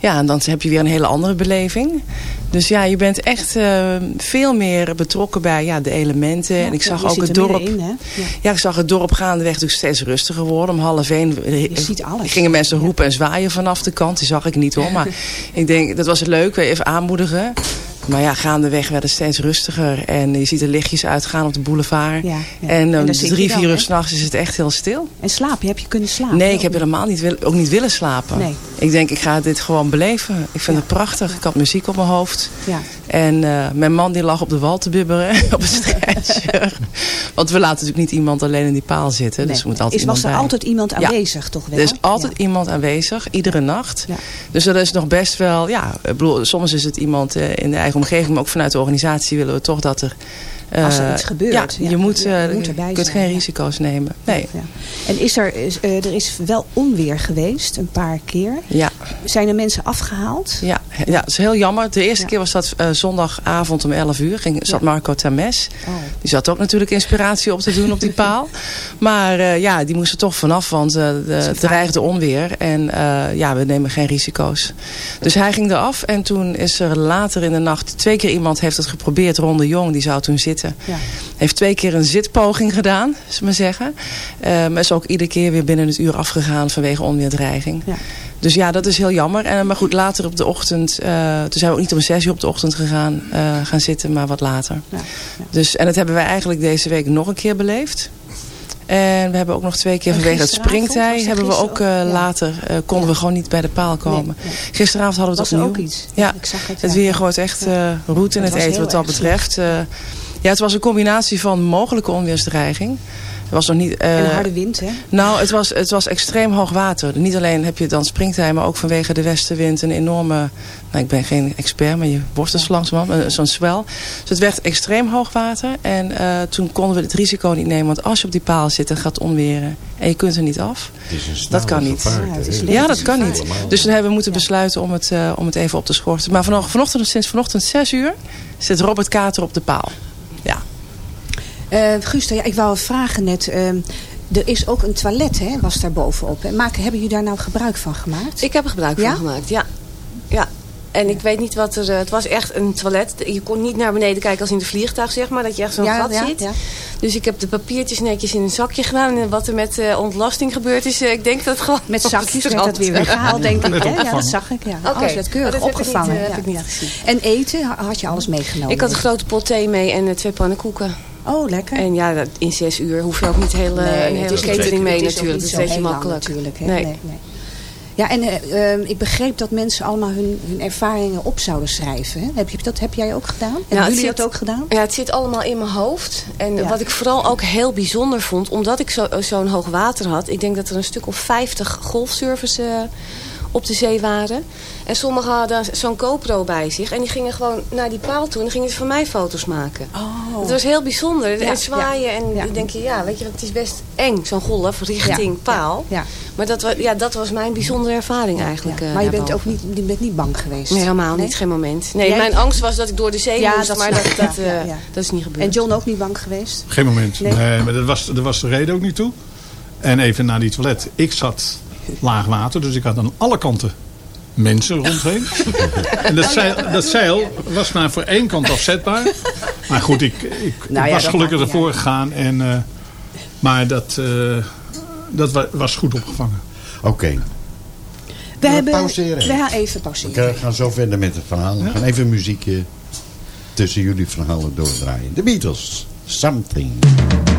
Ja, en dan heb je weer een hele andere beleving. Dus ja, je bent echt eh, veel meer betrokken bij ja, de elementen. en ik zag ook het dorp.
Ja.
Ja, ik zag het dorp gaandeweg natuurlijk steeds rustiger worden. Om half één
Je ziet alles.
gingen mensen roepen en zwaaien vanaf de kant. Die zag ik niet hoor. Maar *laughs* ik denk, dat was leuk. Even aanmoedigen. Maar ja, gaandeweg werd het steeds rustiger. En je ziet er lichtjes uitgaan op de boulevard.
Ja, ja.
En
En
om drie, vier uur s'nachts is het echt heel stil.
En slaap je? Heb je kunnen slapen?
Nee, ik heb helemaal niet, wil- ook niet willen slapen.
Nee.
Ik denk, ik ga dit gewoon beleven. Ik vind het prachtig. Ik had muziek op mijn hoofd.
Ja.
En eh, mijn man die lag op de wal te bibberen *laughs* op een *laughs* stretcher. Want we laten natuurlijk niet iemand alleen in die paal zitten. Dus er moet altijd
is, was er
bij.
altijd iemand aanwezig, toch wel?
Er is altijd iemand aanwezig, iedere nacht.
Ja.
Dus dat is nog best wel, ja, soms is het iemand eh, in de eigen omgeving, maar ook vanuit de organisatie willen we toch dat er... eh,
Als er iets gebeurt,
Ja,
ja.
je moet,
je
eh,
moet erbij
je kunt
zijn,
geen risico's nemen. Nee.
En is er, is, eh, er is wel onweer geweest, een paar keer.
Ja.
Zijn er mensen afgehaald?
Ja, ja, dat is heel jammer. De eerste keer was dat zondagavond om 11 uur. Ging, zat Marco Tames.
Oh.
Die zat ook natuurlijk inspiratie op te doen op die *laughs* paal. Maar ja, die moest er toch vanaf, want het dreigde onweer. En ja, we nemen geen risico's. Dus hij ging eraf. En toen is er later in de nacht twee keer iemand heeft het geprobeerd. Ron de Jong, die zou toen zitten. Zitten.
Ja.
Heeft twee keer een zitpoging gedaan, zullen we maar zeggen. Maar is ook iedere keer weer binnen het uur afgegaan vanwege onweerdreiging.
Ja.
Dus ja, dat is heel jammer. En, maar goed, later op de ochtend, eh, toen zijn we ook niet om zes uur op de ochtend gegaan, eh, gaan zitten, maar wat later.
Ja,
Dus, en dat hebben wij eigenlijk deze week nog een keer beleefd. En we hebben ook nog twee keer vanwege het springtij hebben we ook eh,
ja.
later konden we gewoon niet bij de paal komen.
Nee, nee.
Gisteravond hadden we opnieuw.
ook iets?
Ja,
Ik zag het,
het
ja.
weer gooit echt eh roet in
Het
eten wat dat
erg
betreft. Ja, het was een combinatie van mogelijke onweersdreiging. Het was nog niet, eh,
En een harde wind, hè?
nou, het was, het was extreem hoog water. Niet alleen heb je dan springtij, maar ook vanwege de westenwind een enorme... Nou, ik ben geen expert, maar je wordt er zo langzamerhand, eh, zo'n swel. Dus het werd extreem hoog water. En eh, toen konden we het risico niet nemen. Want als je op die paal zit, dan gaat het onweren. En je kunt er niet af. Dat kan niet.
Ja,
Ja, dat kan niet. Dus toen hebben we moeten besluiten om het, eh, om het even op te schorten. Maar vanochtend, vanochtend, sinds vanochtend 6 uur zit Robert Kater op de paal. Ja.
Eh Gusta, ja, ik wou vragen net. ehm, er is ook een toilet, hè, was daar bovenop. hè. Maken, hebben jullie daar nou gebruik van gemaakt?
Ik heb er gebruik
Ja?
van gemaakt, ja. ja. En ik weet niet wat er... eh, Het was echt een toilet. Je kon niet naar beneden kijken als in de vliegtuig, zeg maar. Dat je echt zo'n
Ja,
gat
ja,
ziet.
ja.
Dus ik heb de papiertjes netjes in een zakje gedaan. En wat er met eh, ontlasting gebeurd is, ik denk dat het gewoon...
Met zakjes werd dat weer weggehaald, *laughs* denk ik. Hè? Ja, dat zag ik. Ja.
Oké.
Oh, keurig
dat heb ik niet,
opgevangen. ja.
heb ik niet gezien.
En eten, ha- had je alles meegenomen?
Ik had een grote pot thee mee en twee pannenkoeken.
Oh, lekker.
En ja, in zes uur hoef je ook niet hele,
Nee,
een hele catering mee
het
natuurlijk.
niet
Dat is
zo
een beetje
heel lang
makkelijk.
natuurlijk. Hè?
Nee.
Nee, nee. Ja, en eh, ehm, ik begreep dat mensen allemaal hun, hun ervaringen op zouden schrijven. Hè? Heb, je, dat heb jij ook gedaan? Hebben
Nou,
jullie
zit-
dat ook gedaan?
Ja, het zit allemaal in mijn hoofd. En
Ja.
wat ik vooral ook heel bijzonder vond, omdat ik zo- zo'n hoog water had. Ik denk dat er een stuk of 50 golfservices eh, op de zee waren. En sommigen hadden zo'n GoPro bij zich. En die gingen gewoon naar die paal toe en dan gingen ze van mij foto's maken.
Oh.
Het was heel bijzonder.
Ja,
en zwaaien. En
ja.
dan denk je, ja, weet je, het is best eng, zo'n golf richting
Ja,
paal.
Ja.
Maar dat, wa- ja, dat was mijn bijzondere ervaring eigenlijk.
Ja.
eh,
Maar je bent ook niet, je bent niet bang geweest?
Nee, helemaal
Nee?
niet. Geen moment. Nee,
Jij-
mijn angst was dat ik door de zee
Ja,
moest.
dat
maar dat, dat,
Ja,
eh, dat is niet gebeurd.
En John ook niet bang geweest?
Geen moment.
Nee?
Nee, maar dat was, dat was de reden ook niet toe. En even naar die toilet. Ik zat laag water, dus ik had aan alle kanten mensen rondheen. *laughs* en dat zeil, dat zeil was maar voor één kant afzetbaar. Maar goed, ik, ik,
Nou ja,
was gelukkig ervoor
uit.
gegaan. En, eh, maar dat, eh, dat wa- was goed opgevangen.
Oké,
We hebben,
pauzeren
We gaan even pauzeren.
we gaan zo verder met het verhaal. We gaan even muziekje tussen jullie verhalen doordraaien. De Beatles, Something.
Something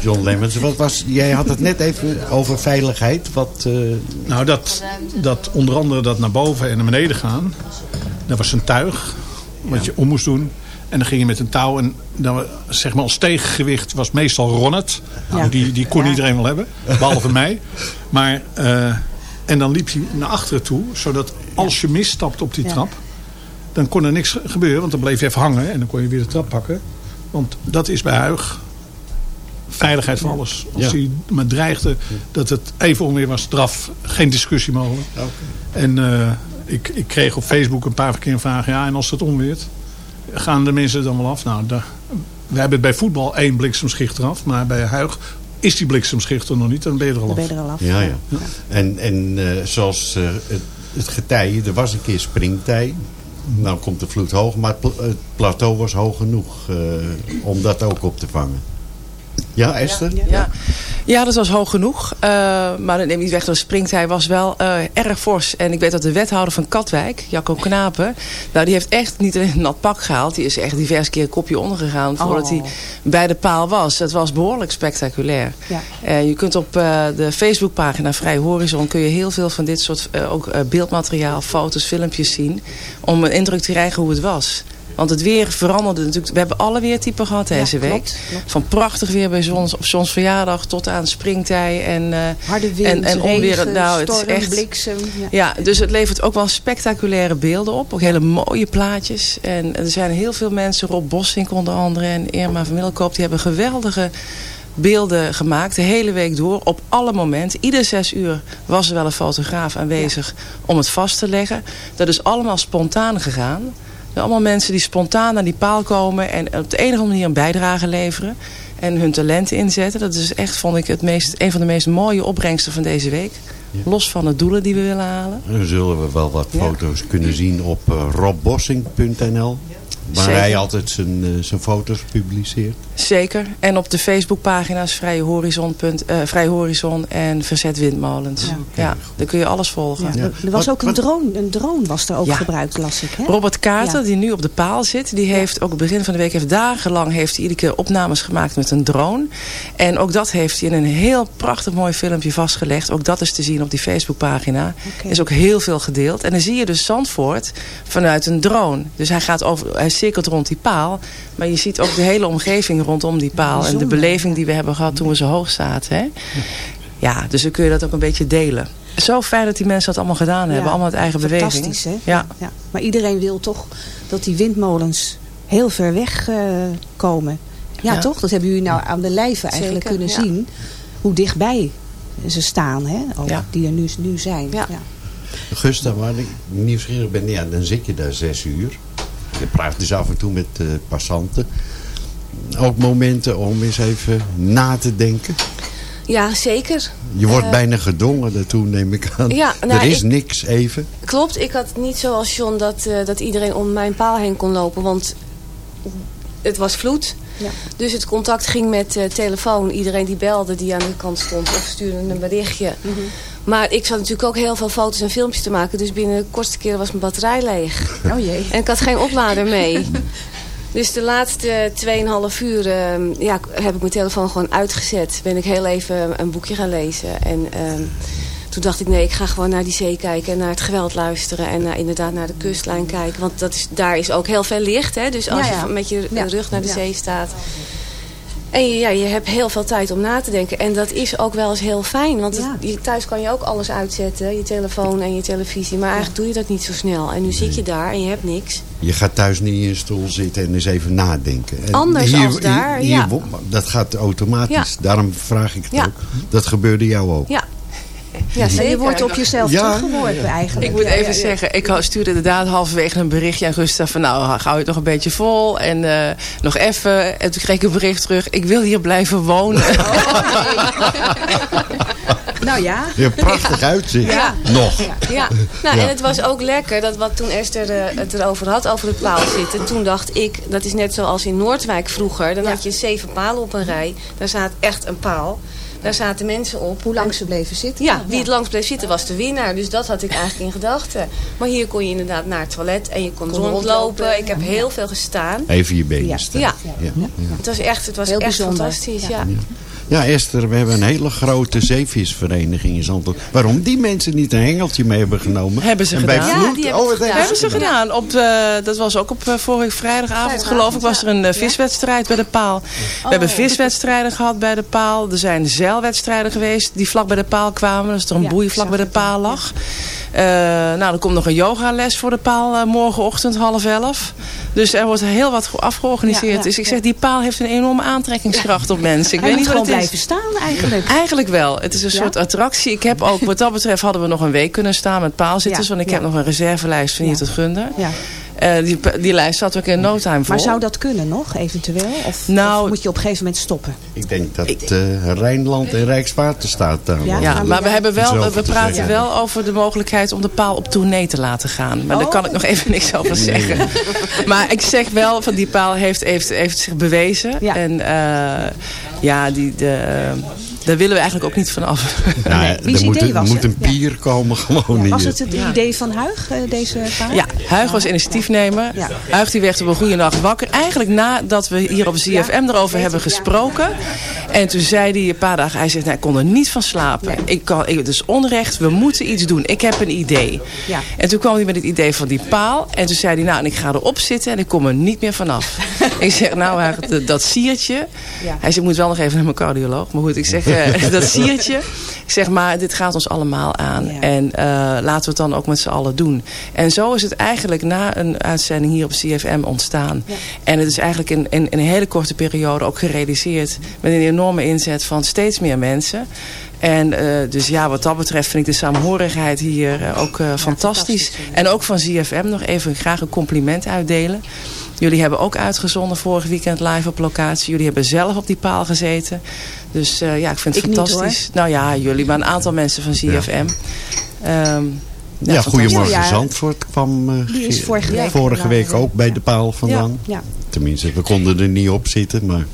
John Lemmens. Wat was, jij had het net even over veiligheid. Wat, eh,
Nou, dat, dat onder andere dat naar boven en naar beneden gaan. Dat was een tuig wat je om moest doen. En dan ging je met een touw. En dan, zeg maar als tegengewicht was meestal Ronnet. Nou,
Ja.
die, die kon
Ja.
iedereen wel hebben. Behalve mij. Maar, eh, en dan liep hij naar achteren toe. Zodat als je misstapt op die
Ja.
trap. Dan kon er niks gebeuren. Want dan bleef je even hangen. En dan kon je weer de trap pakken. Want dat is bij Huig veiligheid voor alles. Als
Ja.
hij maar dreigde dat het even onweer was, draf, geen discussie mogelijk. En eh, ik, ik kreeg op Facebook een paar keer een vraag, ja, en als het onweert, gaan de mensen dan wel af? Nou, daar, we hebben bij voetbal één bliksemschicht eraf, maar bij Huig is die bliksemschicht er nog niet, dan ben je er al
Dan
af.
ben je er al af.
ja, ja. En, en eh, zoals eh, het, het getij, er was een keer springtij. Nou komt de vloed hoog, maar het, pla- het plateau was hoog genoeg eh, om dat ook op te vangen. Ja, Esther?
Ja. ja, dat was hoog genoeg. Eh, maar dat neemt niet weg dat de springtij was wel eh, erg fors. En ik weet dat de wethouder van Katwijk, Jacco Knapen... Nou, die heeft echt niet een nat pak gehaald. Die is echt diverse keer een kopje ondergegaan voordat
Oh.
hij bij de paal was. Het was behoorlijk spectaculair.
Ja.
Eh, je kunt op eh, de Facebookpagina Vrij Horizon... kun je heel veel van dit soort ook, eh, beeldmateriaal, foto's, filmpjes zien... om een indruk te krijgen hoe het was. Want het weer veranderde natuurlijk. We hebben alle weertypen gehad deze
Ja,
week.
klopt, klopt.
Van prachtig weer bij zons, op zonsverjaardag tot aan springtij en, eh,
Harde wind,
en, en onweer.
regen,
nou, het is echt,
bliksem. Ja.
ja, dus het levert ook wel spectaculaire beelden op. Ook hele mooie plaatjes. En er zijn heel veel mensen, Rob Bossink onder andere en Irma van Middelkoop, die hebben geweldige beelden gemaakt. De hele week door, op alle momenten. Ieder zes uur was er wel een fotograaf aanwezig om het vast te leggen. Dat is allemaal spontaan gegaan. Allemaal mensen die spontaan naar die paal komen en op de andere manier een bijdrage leveren. En hun talenten inzetten. Dat is echt, vond ik, het meest, een van de meest mooie opbrengsten van deze week. Los van de doelen die we willen halen.
Dan zullen we wel wat foto's kunnen zien op uh, robbossing.nl. Waar
Zeker.
hij altijd zijn, uh, zijn foto's publiceert.
Zeker. En op de Facebookpagina's Vrije Horizon, punt, eh, Vrij Horizon en Verzet Windmolens. Ja,
Ja.
daar kun je alles volgen.
Ja. Er er was
Wat-
ook een
wat-
drone. Een drone was er ook
Ja.
gebruikt, las ik. Hè?
Robert Kater,
Ja.
die nu op de paal zit, die heeft ook het begin van de week, heeft dagenlang heeft hij iedere keer opnames gemaakt met een drone. En ook dat heeft hij in een heel prachtig mooi filmpje vastgelegd. Ook dat is te zien op die Facebookpagina.
Oké.
Is ook heel veel gedeeld. En dan zie je dus Zandvoort vanuit een drone. Dus hij, gaat over, hij cirkelt rond die paal. Maar je ziet ook de hele omgeving rondom die paal. En de beleving die we hebben gehad toen we zo hoog zaten. Hè? Ja, dus dan kun je dat ook een beetje delen. Zo fijn dat die mensen dat allemaal gedaan hebben.
Ja,
Allemaal uit eigen beweging.
Fantastisch, hè?
Ja.
Ja. Maar iedereen wil toch dat die windmolens heel ver weg eh, komen. Ja,
Ja.
toch? Dat hebben jullie nou aan de lijve eigenlijk
Zeker,
kunnen
ja.
zien. Hoe dichtbij ze staan, hè? Ook,
Ja.
Die er nu, nu zijn.
Ja.
Gusta, waar ik nieuwsgierig ben, ja, dan zit je daar zes uur. Je praat dus af en toe met uh, passanten. Ook momenten om eens even na te denken.
Ja, zeker.
Je wordt
Eh,
bijna gedwongen daartoe, neem ik aan.
Ja, *laughs* nou,
er is
ik-
niks even.
Klopt, ik had niet zoals John dat, eh, dat iedereen om mijn paal heen kon lopen. Want het was vloed.
Ja.
Dus het contact ging met eh, telefoon. Iedereen die belde, die aan de kant stond of stuurde een berichtje.
Mhm.
Maar ik zat natuurlijk ook heel veel foto's en filmpjes te maken. Dus binnen de kortste keren was mijn batterij leeg.
Oh jee.
En ik had geen oplader mee. Dus de laatste 2,5 uur eh, ja, heb ik mijn telefoon gewoon uitgezet. Ben ik heel even een boekje gaan lezen. En eh, toen dacht ik, nee, ik ga gewoon naar die zee kijken. En naar het geweld luisteren. En inderdaad naar de kustlijn kijken. Want dat is, daar is ook heel veel licht. Hè? Dus als
Ja, ja.
je met je rug naar de zee staat. En je, ja, je hebt heel veel tijd om na te denken. En dat is ook wel eens heel fijn. Want
Ja.
thuis kan je ook alles uitzetten. Je telefoon en je televisie. Maar eigenlijk doe je dat niet zo snel. En nu zit je daar en je hebt niks.
Je gaat thuis niet in je stoel zitten en eens even nadenken. En
Anders als daar,
hier-
ja.
Dat gaat automatisch.
Ja.
Daarom vraag ik het
Ja.
ook. Dat gebeurde jou ook.
Ja. Ja,
En
zeker.
je wordt op jezelf
Ja,
teruggeworpen
ja,
eigenlijk.
Ik moet even
ja, ja.
zeggen, ik stuurde inderdaad halverwege een berichtje aan Gustav van nou, hou je het nog een beetje vol en eh, nog even. En toen kreeg ik een bericht terug, ik wil hier blijven wonen. *laughs*
Nou ja.
Je prachtig uitzicht.
Ja.
Nog.
Ja, nou,
Ja.
en het was ook lekker dat wat toen Esther eh, het erover had, over het paal zitten. Toen dacht ik, dat is net zoals in Noordwijk vroeger. Dan had je zeven palen op een rij. Daar staat echt een paal. Daar zaten mensen op.
Hoe lang ze bleven zitten.
Ja, wie het langst bleef zitten was de winnaar. Dus dat had ik eigenlijk in gedachten. Maar hier kon je inderdaad naar het toilet en je kon,
Kon
rondlopen. Ik heb heel veel gestaan.
Even je benen
Ja.
staan.
Ja.
Ja.
Het was echt, het was
Heel
echt
bijzonder.
fantastisch. Ja.
Ja, Esther, we hebben een hele grote zeevisvereniging in Zandvoort. Waarom die mensen niet een hengeltje mee hebben genomen?
Hebben ze
en bij
gedaan.
Vloed-
Ja, die hebben
oh,
het
wat
gedaan.
Hebben ze gedaan. Op de, dat was ook op eh, vorige vrijdagavond geloof ik. Was er een eh, viswedstrijd bij de paal. We hebben viswedstrijden gehad bij de paal. Er zijn zeilwedstrijden geweest die vlak bij de paal kwamen. Dus er een
Ja,
boei vlak bij de paal lag. Eh, nou, er komt nog een yogales voor de paal eh, morgenochtend half elf. Dus er wordt heel wat afgeorganiseerd.
Ja, ja,
dus ik
ja.
zeg, die paal heeft een enorme aantrekkingskracht op mensen. Ik weet niet wat
gewoon
het is.
Blijven staan eigenlijk.
Eigenlijk wel. Het is een soort attractie. Ik heb ook, wat dat betreft hadden we nog een week kunnen staan met paalzitters. Want ik heb nog een reservelijst van hier tot Gunder.
Ja.
Eh, die, die lijst zat ook in no time vol.
Maar zou dat kunnen nog, eventueel? Of,
Nou-
of moet je op een gegeven moment stoppen?
Ik denk dat eh, Rijnland en Rijkswaterstaat daar
Ja?
maar we, hebben wel, we
te
praten
zeggen.
wel over de mogelijkheid om de paal op tournee te laten gaan. Maar daar
Oh.
kan ik nog even niks over zeggen. *laughs* Maar ik zeg wel, van die paal heeft, heeft, heeft zich bewezen.
Ja.
En eh, ja, die, de, daar willen we eigenlijk ook niet van af.
Nou,
Nee, wie's
er moet,
idee
een-
was
moet een pier komen gewoon
Ja, was het het idee van Huig, eh, deze paal?
Ja, Huig was initiatiefnemer.
Ja.
Huig die werd op een goede nacht wakker. Eigenlijk nadat we hier op ZFM erover hebben gesproken. En toen zei hij een paar dagen, hij zegt, nou, ik kon er niet van slapen. Ik kan, ik, het is onrecht, we moeten iets doen. Ik heb een idee.
Ja.
En toen kwam hij met het idee van die paal. En toen zei hij, nou, en ik ga erop zitten en ik kom er niet meer vanaf. *laughs* ik zeg, nou, Huig, dat- dat siertje.
Ja.
Hij zegt, ik moet wel nog even naar mijn cardioloog. Maar goed, ik zeg, *laughs* eh, dat *laughs* siertje. Ik zeg, maar dit gaat ons allemaal aan.
Ja.
En eh, laten we het dan ook met z'n allen doen. En zo is het eigenlijk na een uitzending hier op CFM ontstaan. En het is eigenlijk in, in, in een hele korte periode ook gerealiseerd. Met een enorme inzet van steeds meer mensen. En eh, dus ja, wat dat betreft vind ik de saamhorigheid hier ook eh, fantastisch. En ook van ZFM nog even graag een compliment uitdelen. Jullie hebben ook uitgezonden vorig weekend live op locatie. Jullie hebben zelf op die paal gezeten. Dus eh, ja, ik vind het
Ik niet,
fantastisch. nou ja, jullie, maar een aantal mensen van ZFM. Ehm,
Ja. Goedemorgen
Ja, ja.
Zandvoort kwam eh,
Die is
ge-
vorige week
vorige week ook bij de paal vandaan.
Ja.
Tenminste, we konden er niet op zitten, maar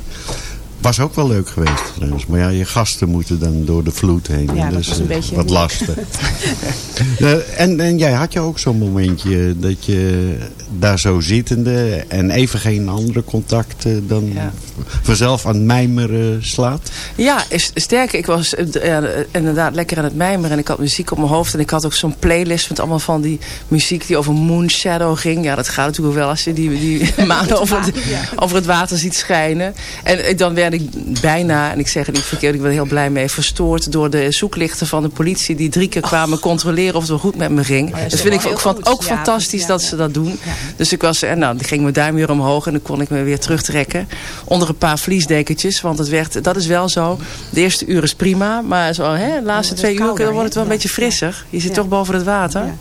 was ook wel leuk geweest trouwens. Maar ja, je gasten moeten dan door de vloed heen.
Ja, dat
dus
was een
eh,
beetje
wat lastig. *laughs* Eh, en, en jij had je ook zo'n momentje dat je daar zo zittende en even geen andere contacten dan
Ja.
vanzelf aan het mijmeren slaat?
Ja, is- sterker, ik was eh, inderdaad lekker aan het mijmeren. En ik had muziek op mijn hoofd. En ik had ook zo'n playlist met allemaal van die muziek die over Moonshadow ging. Ja, dat gaat natuurlijk wel als je die, die *laughs* maanden over het, over het water ziet schijnen. En dan werd ik bijna, en ik zeg het niet verkeerd, ik ben er heel blij mee, verstoord door de zoeklichten van de politie. Die drie keer kwamen controleren of het wel goed met me ging. dat vind ik ook, van, ook
Ja,
fantastisch
ja,
dat ze dat doen. Dus ik was, en nou, dan ging mijn duim weer omhoog en dan kon ik me weer terugtrekken. Onder een paar vliesdekentjes, want het werd, dat is wel zo. De eerste uur is prima, maar zo, hè, de laatste twee uur dan wordt het wel een beetje frisser. Je zit toch boven het water.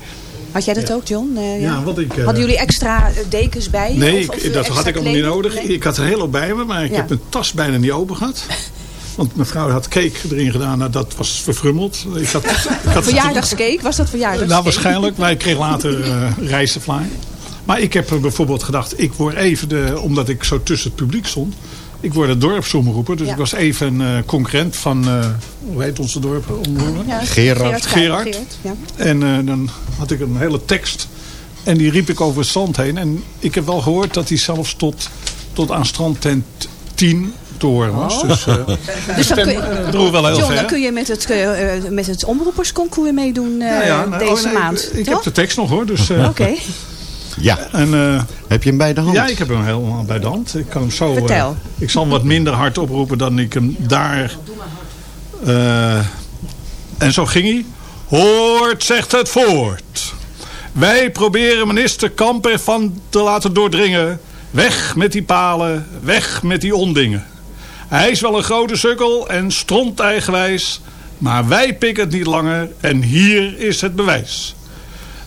Had jij dat ook, John? Eh,
Ja, wat ik, eh,
Hadden jullie extra eh, dekens bij?
Nee,
Of-
ik- dat had ik allemaal niet nodig.
Nee?
Ik had er heel op bij me, maar ik
Ja.
heb mijn tas bijna niet open gehad. *laughs* Want mijn vrouw had cake erin gedaan, nou, dat was verfrummeld. Ik had, ik had
Verjaardagscake? Was dat verjaardagscake?
Nou, waarschijnlijk, maar ik kreeg later uh, rijstenvlaai. Maar ik heb bijvoorbeeld gedacht, ik word even de, omdat ik zo tussen het publiek stond, ik word het dorpsomroeper. Dus
Ja.
ik was even een uh, concurrent van, uh, hoe heet onze dorpsomroeper?
Ja,
Gerard.
Gerard.
Gerard, ja.
En uh, dan had ik een hele tekst. En die riep ik over het strand heen. En ik heb wel gehoord dat hij zelfs tot, tot aan strandtent 10 te horen was.
Oh.
Dus, uh, *laughs*
Dus dan kun je,
uh, droeg wel heel
John,
ver.
dan kun je met het, uh, met het omroepersconcours meedoen uh,
ja, ja, nou,
deze
oh, nee,
maand.
Ik
toch?
heb de tekst nog hoor. Dus,
Oké. Okay. *laughs*
Ja.
En, uh,
heb je hem bij de hand?
Ja, ik heb hem helemaal bij de hand. Ik kan hem zo.
Vertel.
Uh, ik zal hem wat minder hard oproepen dan ik hem daar. Uh, en zo ging hij. Hoort, zegt het voort. Wij proberen minister Kamp ervan te laten doordringen. Weg met die palen, weg met die ondingen. Hij is wel een grote sukkel en stront eigenwijs. Maar wij pikken het niet langer en hier is het bewijs.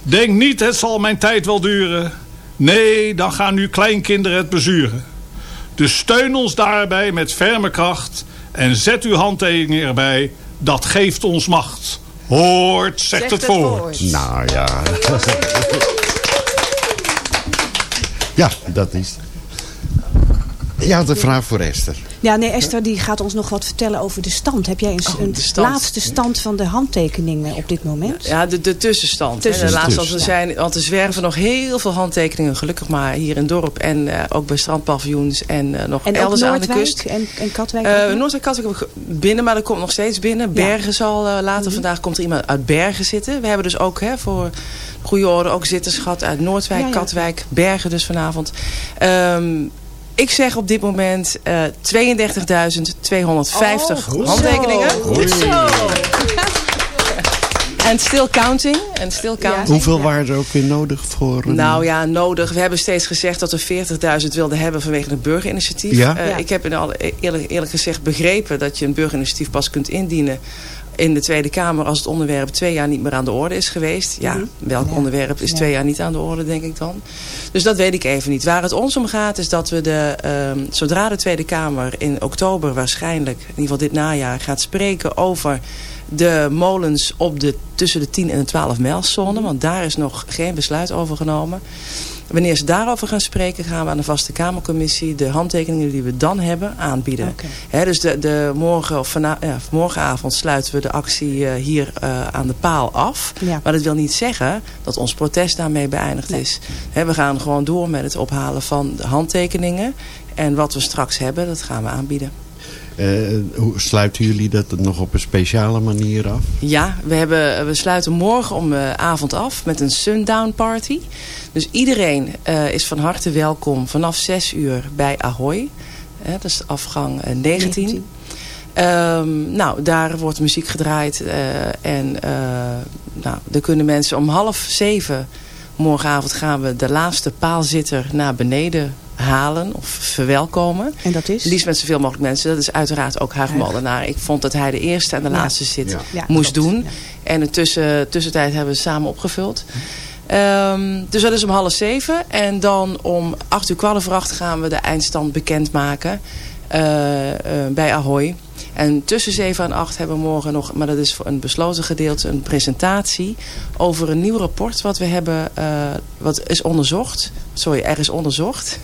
Denk niet, het zal mijn tijd wel duren. Nee, dan gaan nu kleinkinderen het bezuren. Dus steun ons daarbij met ferme kracht. En zet uw handtekening erbij. Dat geeft ons macht. Hoort, zegt, zegt het, het voort. voort.
Nou ja. *laughs* ja, dat is Ja, de vraag voor Esther.
Ja, nee, Esther die gaat ons nog wat vertellen over de stand. Heb jij een,
Oh,
een
de stand.
laatste stand van de handtekeningen op dit moment?
Ja, de, de tussenstand. hè.
Tussenstand.
De laatste, er
Ja.
zijn, want er zwerven nog heel veel handtekeningen, gelukkig maar, hier in het dorp. En eh, ook bij strandpaviljoens en eh, nog
En
elders aan de kust.
en, en Katwijk?
Eh? Noordwijk Katwijk hebben we ge- binnen, maar er komt nog steeds binnen. Bergen zal later vandaag komt er iemand uit Bergen zitten. We hebben dus ook hè, voor goede orde ook zitters gehad uit Noordwijk,
Ja, ja.
Katwijk, Bergen dus vanavond. Ehm, ik zeg op dit moment eh 32.250
Oh,
handtekeningen.
zo. Goed zo.
En still counting. En still counting.
Hoeveel waren er ook weer nodig voor... een-
Nou ja, nodig. We hebben steeds gezegd dat we 40.000 wilden hebben vanwege het burgerinitiatief.
Ja?
Eh,
Ja.
Ik heb in alle, eerlijk, eerlijk gezegd begrepen dat je een burgerinitiatief pas kunt indienen in de Tweede Kamer als het onderwerp twee jaar niet meer aan de orde is geweest. Ja,
Mhm.
welk onderwerp is twee jaar niet aan de orde, denk ik dan. Dus dat weet ik even niet. Waar het ons om gaat is dat we de, ehm, zodra de Tweede Kamer in oktober waarschijnlijk, in ieder geval dit najaar, gaat spreken over de molens op de, tussen de 10 en de 12 mijlzone. Want daar is nog geen besluit over genomen. Wanneer ze daarover gaan spreken, gaan we aan de vaste Kamercommissie de handtekeningen die we dan hebben aanbieden. Dus de, de morgen of ja, morgenavond sluiten we de actie eh, hier eh, aan de paal af.
Ja.
Maar dat wil niet zeggen dat ons protest daarmee beëindigd
Nee.
is. We gaan gewoon door met het ophalen van de handtekeningen. En wat we straks hebben, dat gaan we aanbieden.
Eh, hoe sluiten jullie dat nog op een speciale manier af?
Ja, we, hebben, we sluiten morgen om de avond af met een sundown party. Dus iedereen eh, is van harte welkom vanaf 6 uur bij Ahoy. Dat is afgang eh, 19.
19.
Ehm, nou, daar wordt muziek gedraaid. eh, en eh, nou, kunnen mensen om half zeven... morgenavond gaan we de laatste paalzitter naar beneden halen of verwelkomen.
En dat is?
Liefst met zoveel mogelijk mensen. Dat is uiteraard ook Huig Molenaar. Ik vond dat hij de eerste en de
Ja.
laatste zit
Ja.
Ja,
moest
klopt.
doen.
Ja.
En in tussen, tussentijd hebben we samen opgevuld. Ehm, dus dat is om half zeven. En dan om acht uur kwart over acht gaan we de eindstand bekendmaken bij Ahoy. En tussen 7 en 8 hebben we morgen nog, maar dat is voor een besloten gedeelte, een presentatie over een nieuw rapport wat we hebben, eh, wat is onderzocht. Sorry, er is onderzocht. *laughs*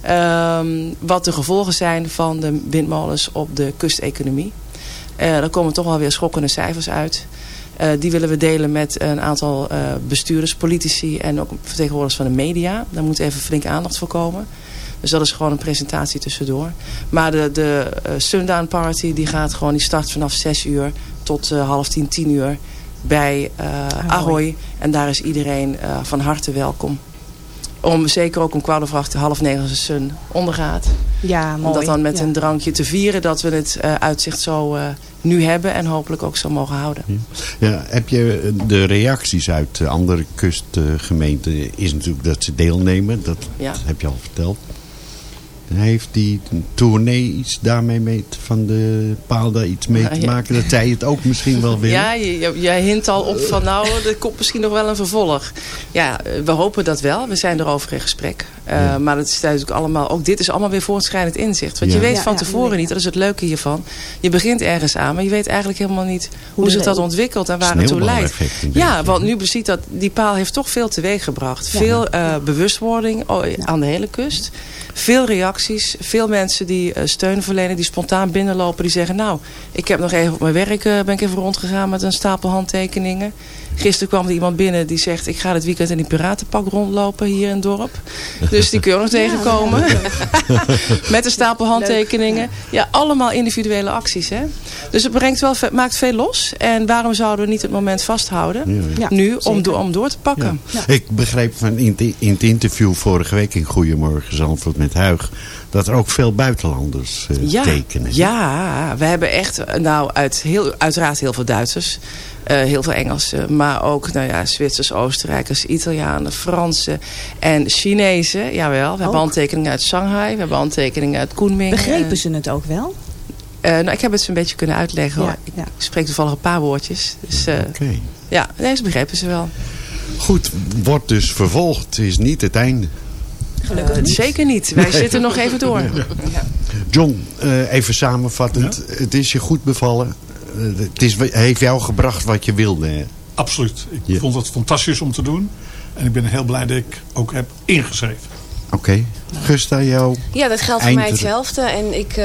Ehm, wat de gevolgen zijn van de windmolens op de kusteconomie. Eh daar komen toch wel weer schokkende cijfers uit. Eh, die willen we delen met een aantal eh, bestuurders, politici en ook vertegenwoordigers van de media. Daar moet even flink aandacht voor komen. Dus dat is gewoon een presentatie tussendoor. Maar de, de eh, Sundown Party die gaat gewoon, die start vanaf 6 uur tot eh, half tien, 10 uur bij eh, Ahoy. En daar is iedereen eh, van harte welkom. Om zeker ook om kwart over acht, half negen als de sun ondergaat.
Ja, mooi.
Om dat dan met
Ja.
een drankje te vieren dat we het eh, uitzicht zo eh, nu hebben en hopelijk ook zo mogen houden.
Ja, heb je de reacties uit de andere kustgemeenten is natuurlijk dat ze deelnemen. Dat
Ja.
heb je al verteld. Heeft die tournee iets daarmee mee, te- van de paal daar iets mee
Ja,
te maken? Dat zij het ook misschien wel willen?
Ja, jij hint al op van nou, er komt misschien nog wel een vervolg. Ja, eh, we hopen dat wel. We zijn erover in gesprek. Eh,
Ja.
Maar het is natuurlijk allemaal, ook dit is allemaal weer voortschrijdend inzicht. Want
Ja.
je weet
Ja,
van
ja,
tevoren niet, dat is het leuke hiervan. Je begint ergens aan, maar je weet eigenlijk helemaal niet hoe, zich dat ontwikkelt en waar het toe leidt. Ja, want nu ziet dat die paal heeft toch veel teweeg gebracht. Veel eh, bewustwording oh, aan de hele kust. Veel reacties. Veel mensen die eh, steun verlenen. Die spontaan binnenlopen. Die zeggen nou, ik heb nog even op mijn werk eh, ben ik even rondgegaan met een stapel handtekeningen. Gisteren kwam er iemand binnen die zegt ik ga dit weekend in die piratenpak rondlopen hier in het dorp. Dus die kun je ook nog tegenkomen. *laughs* met een stapel handtekeningen. Ja, allemaal individuele acties. Hè? Dus het brengt wel, maakt veel los. En waarom zouden we niet het moment vasthouden?
Ja, ja.
Ja,
nu om, do- om door te pakken.
Ja. Ik begreep van in, het- in het interview vorige week in Goedemorgen Zandvoort met Huig... dat er ook veel buitenlanders eh,
Ja,
tekenen.
ja, we hebben echt, nou, uit heel, uiteraard heel veel Duitsers. eh, heel veel Engelsen, maar ook nou ja, Zwitsers, Oostenrijkers, Italianen, Fransen en Chinezen. Jawel, we hebben handtekeningen uit Shanghai, we hebben handtekeningen uit Kunming.
Begrepen ze het ook wel?
eh, nou, ik heb het ze een beetje kunnen uitleggen.
Ja.
Ik
ja.
spreek toevallig een paar woordjes. Dus eh,
Oké.
ja, nee, ze begrepen ze wel.
Goed, wordt dus vervolgd. Het is niet het einde.
Eh, zeker niet. Wij zitten nog even door.
John, eh, even samenvattend. Het is je goed bevallen. Eh, het is, heeft jou gebracht wat je wilde. hè?
Absoluut. Ik
Ja.
vond het fantastisch om te doen. En ik ben heel blij dat ik ook heb ingeschreven.
Oké. Gusta, jou?
Ja, dat geldt voor mij hetzelfde. En ik,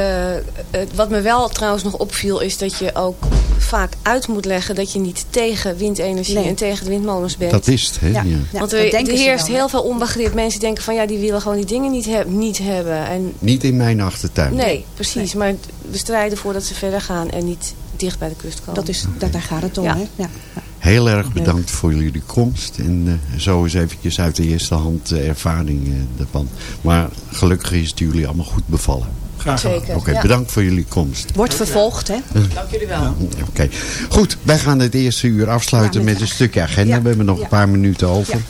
wat me wel trouwens nog opviel is dat je ook vaak uit moet leggen dat je niet tegen windenergie
Nee.
en tegen de windmolens bent.
Dat is het, hè? Ja.
Ja,
Want er,
denken
er heerst heel veel onbegrip. Mensen denken van ja, die willen gewoon die dingen niet, heb- niet hebben. En
Niet in mijn achtertuin.
nee, precies. Maar we strijden voor dat ze verder gaan en niet dicht bij de kust komen.
Dat is, dat, daar gaat het om.
Ja.
Hè? Ja.
Heel erg bedankt voor jullie komst. En eh, zo eens eventjes uit de eerste hand eh, ervaring eh, ervan. Maar gelukkig is het jullie allemaal goed bevallen.
Graag gedaan.
Zeker.
Oké,
ja.
bedankt voor jullie komst.
Wordt vervolgd, hè?
Dank jullie wel.
Oké, goed. Wij gaan het eerste uur afsluiten
Ja, met
met een stukje agenda.
Ja.
We hebben nog
Ja.
een paar minuten over.
Ja.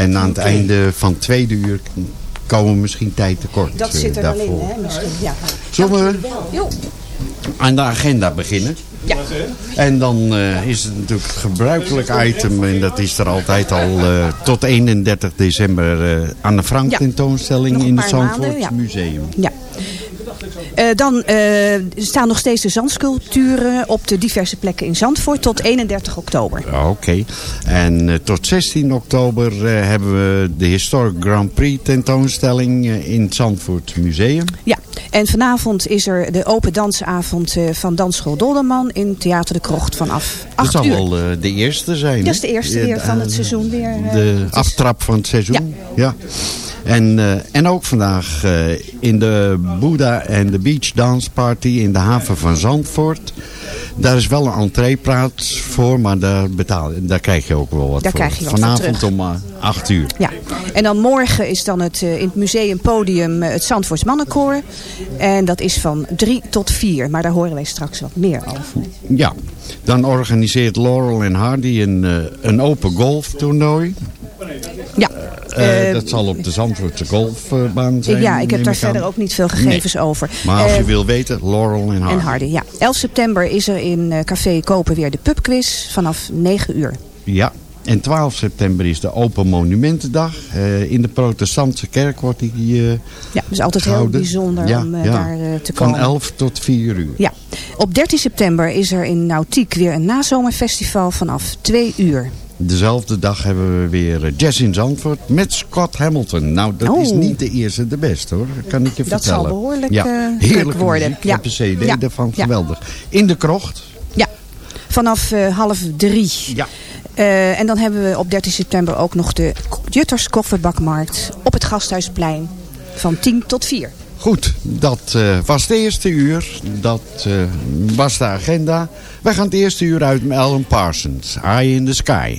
En aan het einde van het tweede uur komen we misschien tijd tekort
Dat
eh,
zit er wel in,
daarvoor.
hè? Misschien. Ja.
Zullen we
Jo.
aan de agenda beginnen?
Ja.
En dan eh, is het natuurlijk het gebruikelijk item. En dat is er altijd al eh, tot 31 december eh Anne Frank tentoonstelling in het Zandvoort
ja.
Museum.
Ja. Eh, dan eh, staan nog steeds de zandsculpturen op de diverse plekken in Zandvoort tot 31 oktober.
Oké. En eh, tot 16 oktober eh, hebben we de Historic Grand Prix tentoonstelling in het Zandvoort Museum.
Ja, en vanavond is er de open dansavond eh, van Dansschool Dolderman in Theater de Krocht vanaf
Dat
8
zal
uur.
wel eh, de eerste zijn.
Dat is de eerste weer van het seizoen weer. eh,
De aftrap van het seizoen. Ja. En, eh, en ook vandaag eh, in de Buddha en de Beach Dance Party in de haven van Zandvoort. Daar is wel een entreeplaats voor, maar daar, betaal, daar krijg je ook wel wat
Daar
voor.
krijg je wat
Vanavond
terug.
om eh, 8 uur.
Ja, en dan morgen is dan het, eh, in het museumpodium eh, het Zandvoorts Mannenkoor. En dat is van 3 tot 4, maar daar horen wij straks wat meer over.
Ja, dan organiseert Laurel en Hardy een, eh, een open golftoernooi.
Ja,
Eh,
eh,
dat zal op de Zandvoortse golfbaan zijn.
ja, ik heb daar verder ook niet veel gegevens over.
Maar als je wil weten, Laurel en Hardy.
En Hardy, ja. 11 september is er in Café Kopen weer de pubquiz vanaf 9 uur.
Ja, en 12 september is de Open Monumentendag. Eh, in de protestantse kerk wordt die eh
Ja, dus altijd heel bijzonder
Ja,
om eh,
ja.
daar te
Van
komen.
11 tot 4 uur.
Ja, op 13 september is er in Nautiek weer een nazomerfestival vanaf 2 uur.
Dezelfde dag hebben we weer Jazz in Zandvoort met Scott Hamilton. Nou, dat is
Oh.
niet de eerste de beste hoor, dat kan ik je
Dat
vertellen.
zal behoorlijk,
ja.
druk
Heerlijke
worden.
muziek,
Ja.
ik heb een cd daarvan, geweldig. In de krocht.
Ja, vanaf half drie.
Ja.
Eh, en dan hebben we op 13 september ook nog de Jutters Kofferbakmarkt op het Gasthuisplein van 10 tot 4.
Goed, dat eh, was het eerste uur. Dat eh, was de agenda. Wij gaan het eerste uur uit met Alan Parsons. Eye in the Sky.